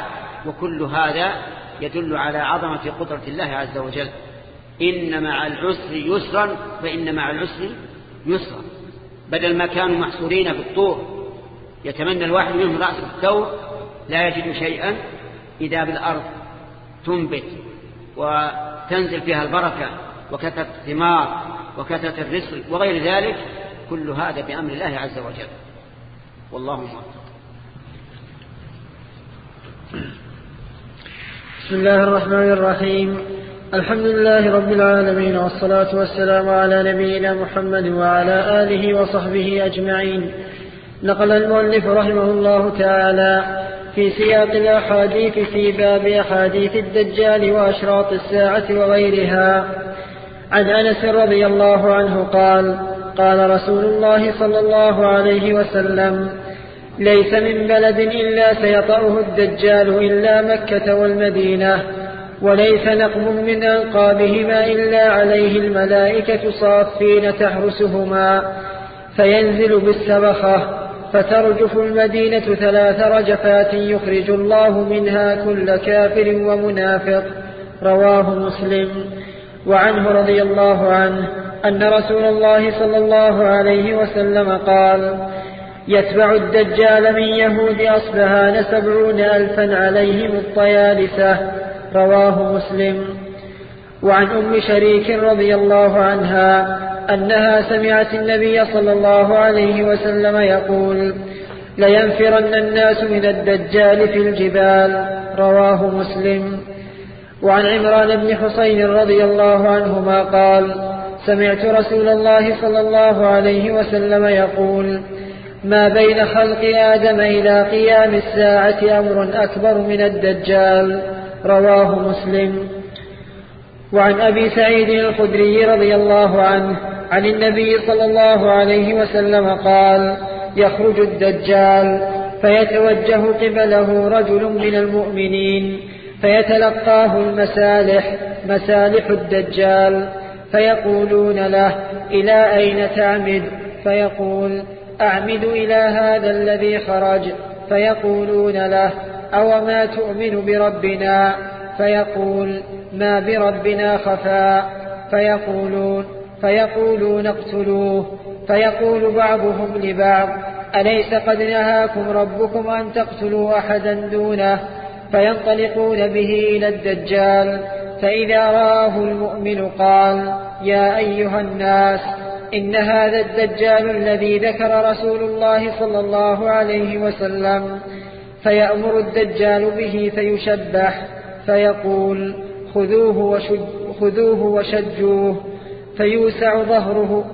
وكل هذا يدل على عظمة قدرة الله عز وجل. إن مع العسر يسرا فإن مع العسر يسرا. بدل ما كانوا محصورين في الطور يتمنى الواحد منهم رأس الثور لا يجد شيئا إذا بالأرض تنبت وتنزل فيها البركة وكثرة الثمار وكثرة الرزق وغير ذلك كل هذا بأمر الله عز وجل. والله موفق بسم الله الرحمن الرحيم. الحمد لله رب العالمين والصلاة والسلام على نبينا محمد وعلى آله وصحبه أجمعين. نقل المؤلف رحمه الله تعالى في سياق الأحاديث في باب أحاديث الدجال وأشراط الساعة وغيرها. عن أنس رضي الله عنه قال قال رسول الله صلى الله عليه وسلم ليس من بلد إلا سيطأه الدجال إلا مكة والمدينة وليس نقب من ألقابهما إلا عليه الملائكة صافين تحرسهما فينزل بالسبخة فترجف المدينة ثلاث رجفات يخرج الله منها كل كافر ومنافق. رواه مسلم. وعنه رضي الله عنه أن رسول الله صلى الله عليه وسلم قال يتبع الدجال من يهود أصبهان سبعون ألفا عليهم الطيالسة. رواه مسلم. وعن أم شريك رضي الله عنها أنها سمعت النبي صلى الله عليه وسلم يقول لينفرن الناس من الدجال في الجبال. رواه مسلم. وعن عمران بن حسين رضي الله عنهما قال سمعت رسول الله صلى الله عليه وسلم يقول ما بين خلق آدم إلى قيام الساعة أمر أكبر من الدجال رواه مسلم. وعن أبي سعيد الخدري رضي الله عنه عن النبي صلى الله عليه وسلم قال يخرج الدجال فيتوجه قبله رجل من المؤمنين فيتلقاه المسالح مسالح الدجال فيقولون له إلى أين تعمد؟ فيقول أعمد إلى هذا الذي خرج. فيقولون له أو ما تؤمن بربنا؟ فيقول ما بربنا خفاء. فيقولون فيقولون اقتلوه فيقول بعضهم لبعض أليس قد نهاكم ربكم أن تقتلوا أحدا دونه؟ فينطلقون به إلى الدجال فإذا رآه المؤمن قال يا أيها الناس إن هذا الدجال الذي ذكر رسول الله صلى الله عليه وسلم فيأمر الدجال به فيشبح فيقول خذوه, وشج خذوه وشجوه فيوسع ظهره.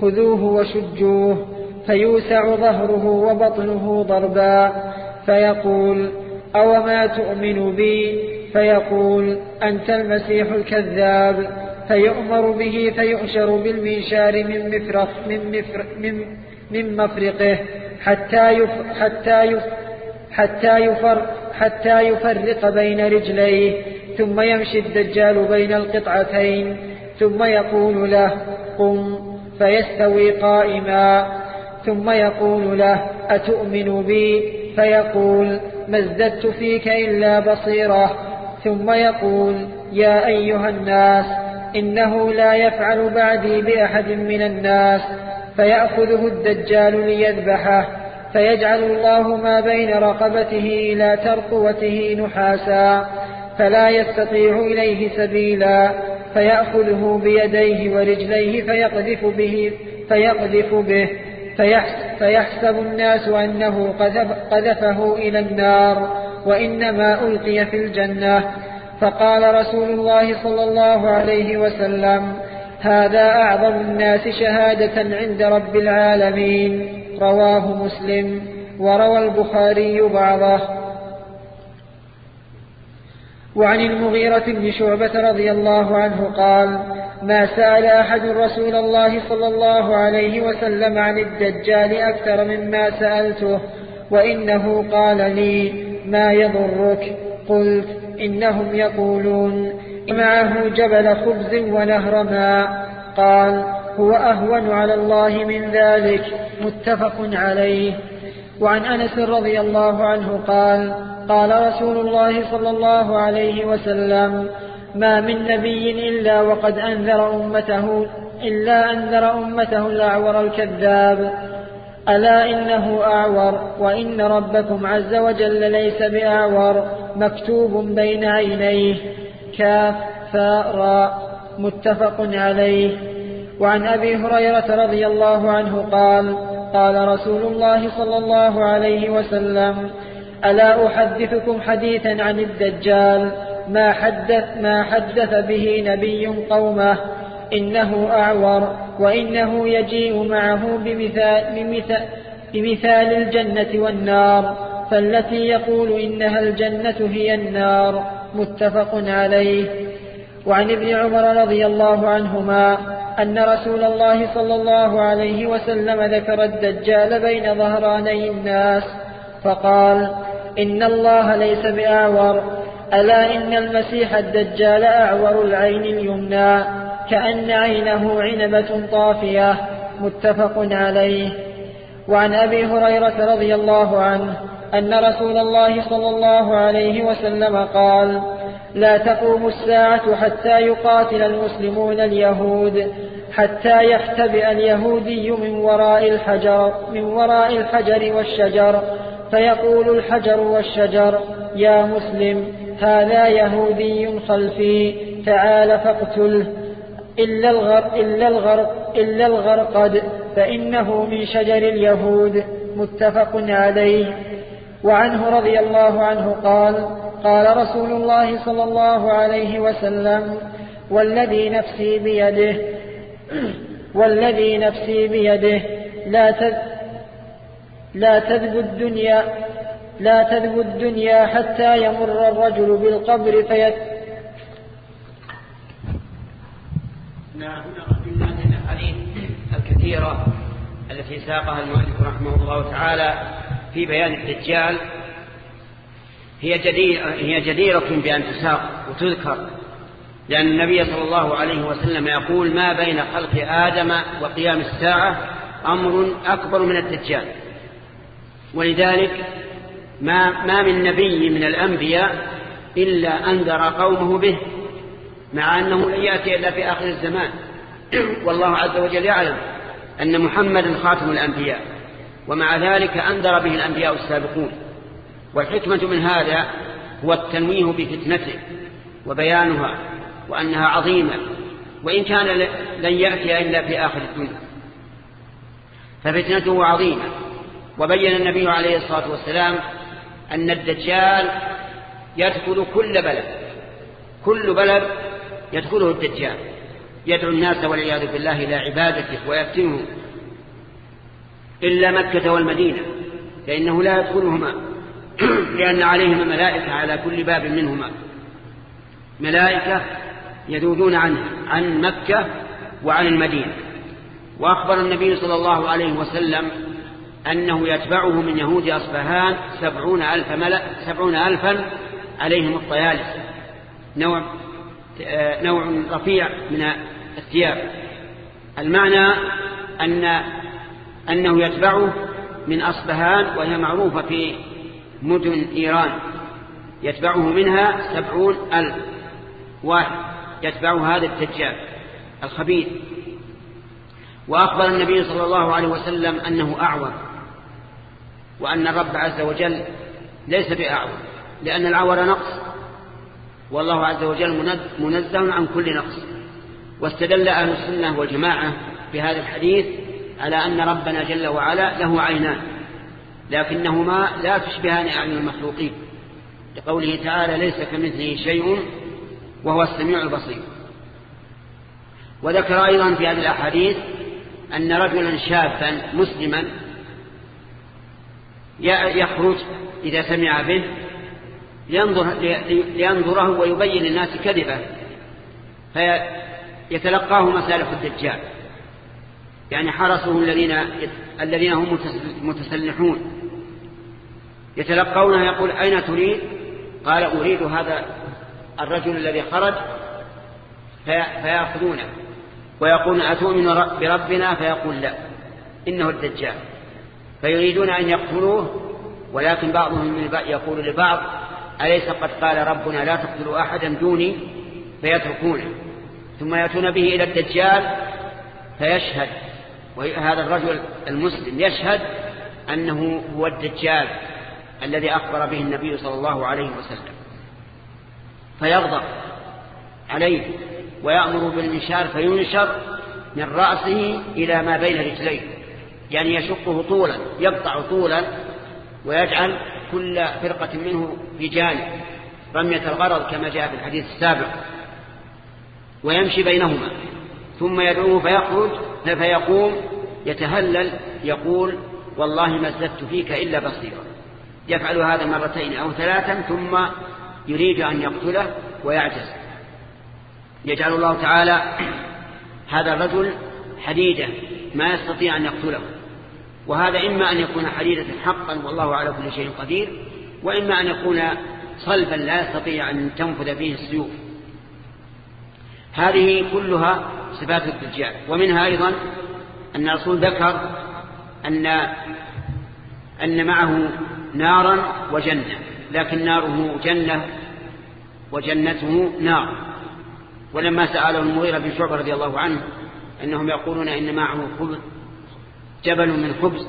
خذوه وشجوه. فيوسع ظهره وبطنه ضربا. فيقول أوما تؤمن بي؟ فيقول أنت المسيح الكذاب. فيؤمر به فيؤشر بالمنشار من مفرق من, مفرق من, من مفرقه حتى يف حتى يف حتى يفر حتى يفرق بين رجليه. ثم يمشي الدجال بين القطعتين ثم يقول له قم فيستوي قائما. ثم يقول له أتؤمن بي؟ فيقول ما ازددت فيك إلا بصيرة. ثم يقول يا أيها الناس إنه لا يفعل بعدي بأحد من الناس. فيأخذه الدجال ليذبحه. فيجعل الله ما بين رقبته إلى ترقوته نحاسا. فلا يستطيع إليه سبيلا فيأخذه بيديه ورجليه فيقذف به فيقذف به فيحسب الناس أنه قذفه إلى النار وإنما ألقي في الجنة. فقال رسول الله صلى الله عليه وسلم هذا أعظم الناس شهادة عند رب العالمين. رواه مسلم وروى البخاري بعضه. وعن المغيرة بن شعبة رضي الله عنه قال ما سأل أحد رسول الله صلى الله عليه وسلم عن الدجال أكثر مما سألته وإنه قال لي ما يضرك؟ قلت إنهم يقولون معه جبل خبز ونهر ماء. قال هو أهون على الله من ذلك. متفق عليه. وعن أنس رضي الله عنه قال قال رسول الله صلى الله عليه وسلم ما من نبي إلا وقد أنذر أمته إلا أنذر أمته الأعور الكذاب. ألا إنه أعور وإن ربكم عز وجل ليس بأعور مكتوب بين عينيه. كاف فاء متفق عليه. وعن أبي هريرة رضي الله عنه قال قال رسول الله صلى الله عليه وسلم ألا أحدثكم حديثا عن الدجال؟ ما حدث, ما حدث به نبي قومه؟ إنه أعور وإنه يجيء معه بمثال, بمثال, بمثال الجنة والنار فالتي يقول إنها الجنة هي النار. متفق عليه. وعن ابن عمر رضي الله عنهما أن رسول الله صلى الله عليه وسلم ذكر الدجال بين ظهراني الناس فقال إن الله ليس بأعور ألا إن المسيح الدجال أعور العين اليمنى كأن عينه عنبة طافية متفق عليه. وعن أبي هريرة رضي الله عنه أن رسول الله صلى الله عليه وسلم قال لا تقوم الساعة حتى يقاتل المسلمون اليهود حتى يختبئ اليهودي من وراء الحجر من وراء الحجر والشجر. فيقول الحجر والشجر يا مسلم هذا يهودي خلفي تعال فاقتله. إلا الغر إلا الغر إلا الغرقد فإنه من شجر اليهود. متفق عليه. وعنه رضي الله عنه قال قال رسول الله صلى الله عليه وسلم والذي نفسي بيده والذي نفسي بيده لا تذ لا تذب الدنيا لا تذب الدنيا حتى يمر الرجل بالقبر فيت هنا الأحاديث الكثيرة التي ساقها المؤلف رحمه الله تعالى. في بيان الدجال هي جديرة, هي جديرة بأن تساق وتذكر لأن النبي صلى الله عليه وسلم يقول ما بين خلق آدم وقيام الساعة أمر أكبر من الدجال. ولذلك ما, ما من نبي من الأنبياء إلا أنذر قومه به مع أنه لن يأتي إلا في آخر الزمان. والله عز وجل يعلم أن محمد خاتم الأنبياء. ومع ذلك أنذر به الأنبياء السابقون. والحكمة من هذا هو التنويه بفتنته وبيانها وأنها عظيمة وإن كان لن يأتي إلا في آخر الدنيا. ففتنته عظيمة وبين النبي عليه الصلاة والسلام أن الدجال يدخل كل بلد كل بلد يدخله الدجال يدعو الناس والعياذ بالله إلى عبادته ويفتنهم إلا مكة والمدينة فإنه لا يدخلهما لأن عليهما ملائكة على كل باب منهما. ملائكة يذودون عنه عن مكة وعن المدينة. وأخبر النبي صلى الله عليه وسلم أنه يتبعه من يهود أصبهان سبعون ألف ملأ سبعون ألفا عليهم الطيالس. نوع نوع رفيع من الثياب. المعنى أن أنه يتبعه من أصبهان وهي معروفة في مدن إيران. يتبعه منها سبعون ألف واحد. يتبعه هذا الدجال الخبيث. وأخبر النبي صلى الله عليه وسلم أنه أعور. وأن الرب عز وجل ليس بأعور. لأن العور نقص. والله عز وجل منزه عن كل نقص. واستدل أهل السنة والجماعة بهذا الحديث على أن ربنا جل وعلا له عينان لكنهما لا تشبهان أعين المخلوقين. لقوله تعالى ليس كمثله شيء وهو السميع البصير. وذكر أيضا في هذه الأحاديث أن رجلا شابا مسلما يخرج إذا سمع به لينظر لينظره ويبين للناس كذبه فيتلقاه مسالك الدجال. يعني حرسه الذين الذين هم متسلحون. يتلقونه يقول أين تريد؟ قال أريد هذا الرجل الذي خرج فيأخذونه. ويقول أتؤمن بربنا؟ فيقول لا. إنه الدجال. فيريدون أن يقتلوه ولكن بعضهم يقول لبعض أليس قد قال ربنا لا تقتلوا أحدا دوني؟ فيتركونه. ثم يأتون به إلى الدجال فيشهد. وهذا الرجل المسلم يشهد أنه هو الدجال الذي أخبر به النبي صلى الله عليه وسلم. فيغضب عليه ويأمر بالمنشار فينشر من رأسه إلى ما بين رجليه. يعني يشقه طولا يقطع طولا ويجعل كل فرقة منه في جانب. رمية الغرض كما جاء في الحديث السابق. ويمشي بينهما ثم يدعوه فيخرج فيقوم يتهلل يقول والله ما ازددت فيك إلا بصيرا. يفعل هذا مرتين أو ثلاثا ثم يريد أن يقتله ويعجز. يجعل الله تعالى هذا الرجل حديدة ما يستطيع أن يقتله. وهذا إما أن يكون حديدة حقا والله على كل شيء قدير وإما أن يكون صلبا لا يستطيع أن تنفذ به السيوف. هذه كلها صفات الدجال ومنها أيضا أن الرسول ذكر أن أن معه نارا وجنة لكن ناره جنة وجنته نار. ولما سأله المغيرة بن شعبة رضي الله عنه أنهم يقولون إن معه خبز جبل من خبز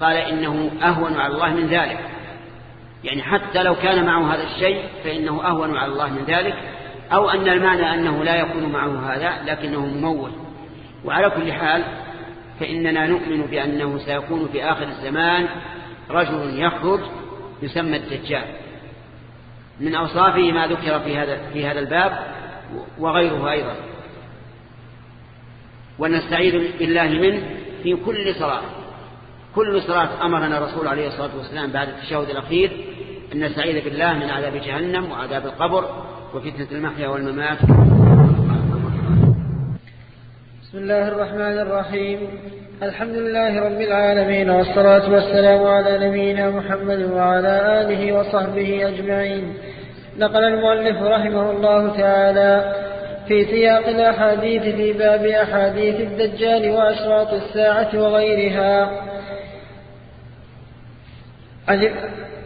قال إنه أهون على الله من ذلك. يعني حتى لو كان معه هذا الشيء فإنه أهون على الله من ذلك. أو أن المعنى أنه لا يكون معه هذا لكنه ممول. وعلى كل حال فإننا نؤمن بأنه سيكون في آخر الزمان رجل يخرج يسمى الدجال. من أوصافه ما ذكر في هذا في هذا الباب وغيره أيضا. ونستعيذ بالله منه في كل صلاة. كل صلاة أمرنا الرسول عليه الصلاة والسلام بعد التشهد الأخير أن نستعيذ بالله من عذاب جهنم وعذاب القبر وفتنة المحيا والممات. بسم الله الرحمن الرحيم. الحمد لله رب العالمين والصلاة والسلام على نبينا محمد وعلى آله وصحبه أجمعين. نقل المؤلف رحمه الله تعالى في سياق الأحاديث في باب أحاديث الدجال وأشراط الساعة وغيرها.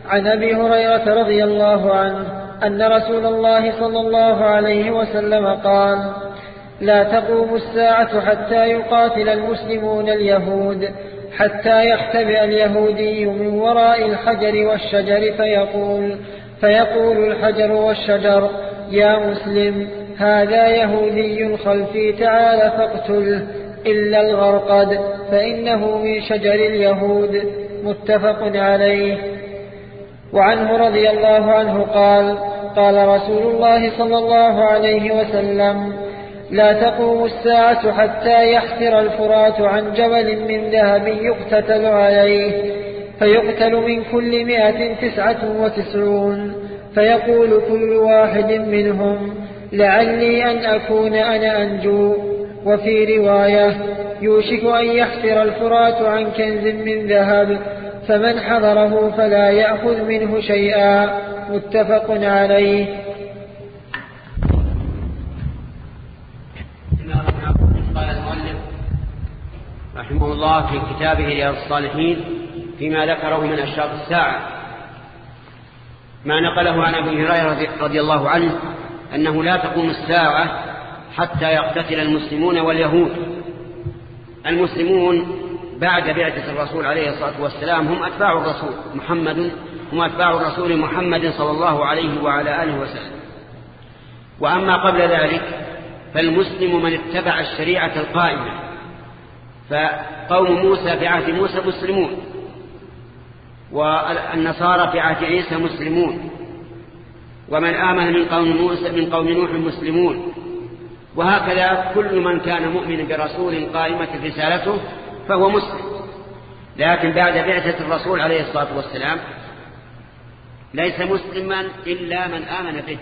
عن أبي هريرة رضي الله عنه أن رسول الله صلى الله عليه وسلم قال لا تقوم الساعة حتى يقاتل المسلمون اليهود حتى يختبئ اليهودي من وراء الحجر والشجر فيقول فيقول الحجر والشجر يا مسلم هذا يهودي خلفي تعال فاقتله إلا الغرقد فإنه من شجر اليهود متفق عليه. وعنه رضي الله عنه قال قال رسول الله صلى الله عليه وسلم لا تقوم الساعة حتى يحفر الفرات عن جبل من ذهب يقتتل عليه فيقتل من كل مائة تسعة وتسعون فيقول كل واحد منهم لعلي أن أكون أنا أنجو. وفي رواية يوشك أن يحفر الفرات عن كنز من ذهب فمن حضره فلا يأخذ منه شيئا. متفق عليه. قال المؤلف رحمه الله في كتابه رياض الصالحين فيما ذكره من أشراط الساعة. ما نقله عن أبي هريرة رضي الله عنه أنه لا تقوم الساعة حتى يقتتل المسلمون واليهود. المسلمون بعد بعثة الرسول عليه الصلاة والسلام هم أتباع الرسول محمد هم أتباع الرسول محمد صلى الله عليه وعلى آله وسلم. وأما قبل ذلك فالمسلم من اتبع الشريعة القائمة فقوم موسى في عهد موسى مسلمون والنصارى في عهد عيسى مسلمون ومن آمن من قوم موسى من قوم نوح مسلمون. وهكذا كل من كان مؤمنا برسول قائمة رسالته فهو مسلم. لكن بعد بعثة الرسول عليه الصلاة والسلام ليس مسلما إلا من آمن به.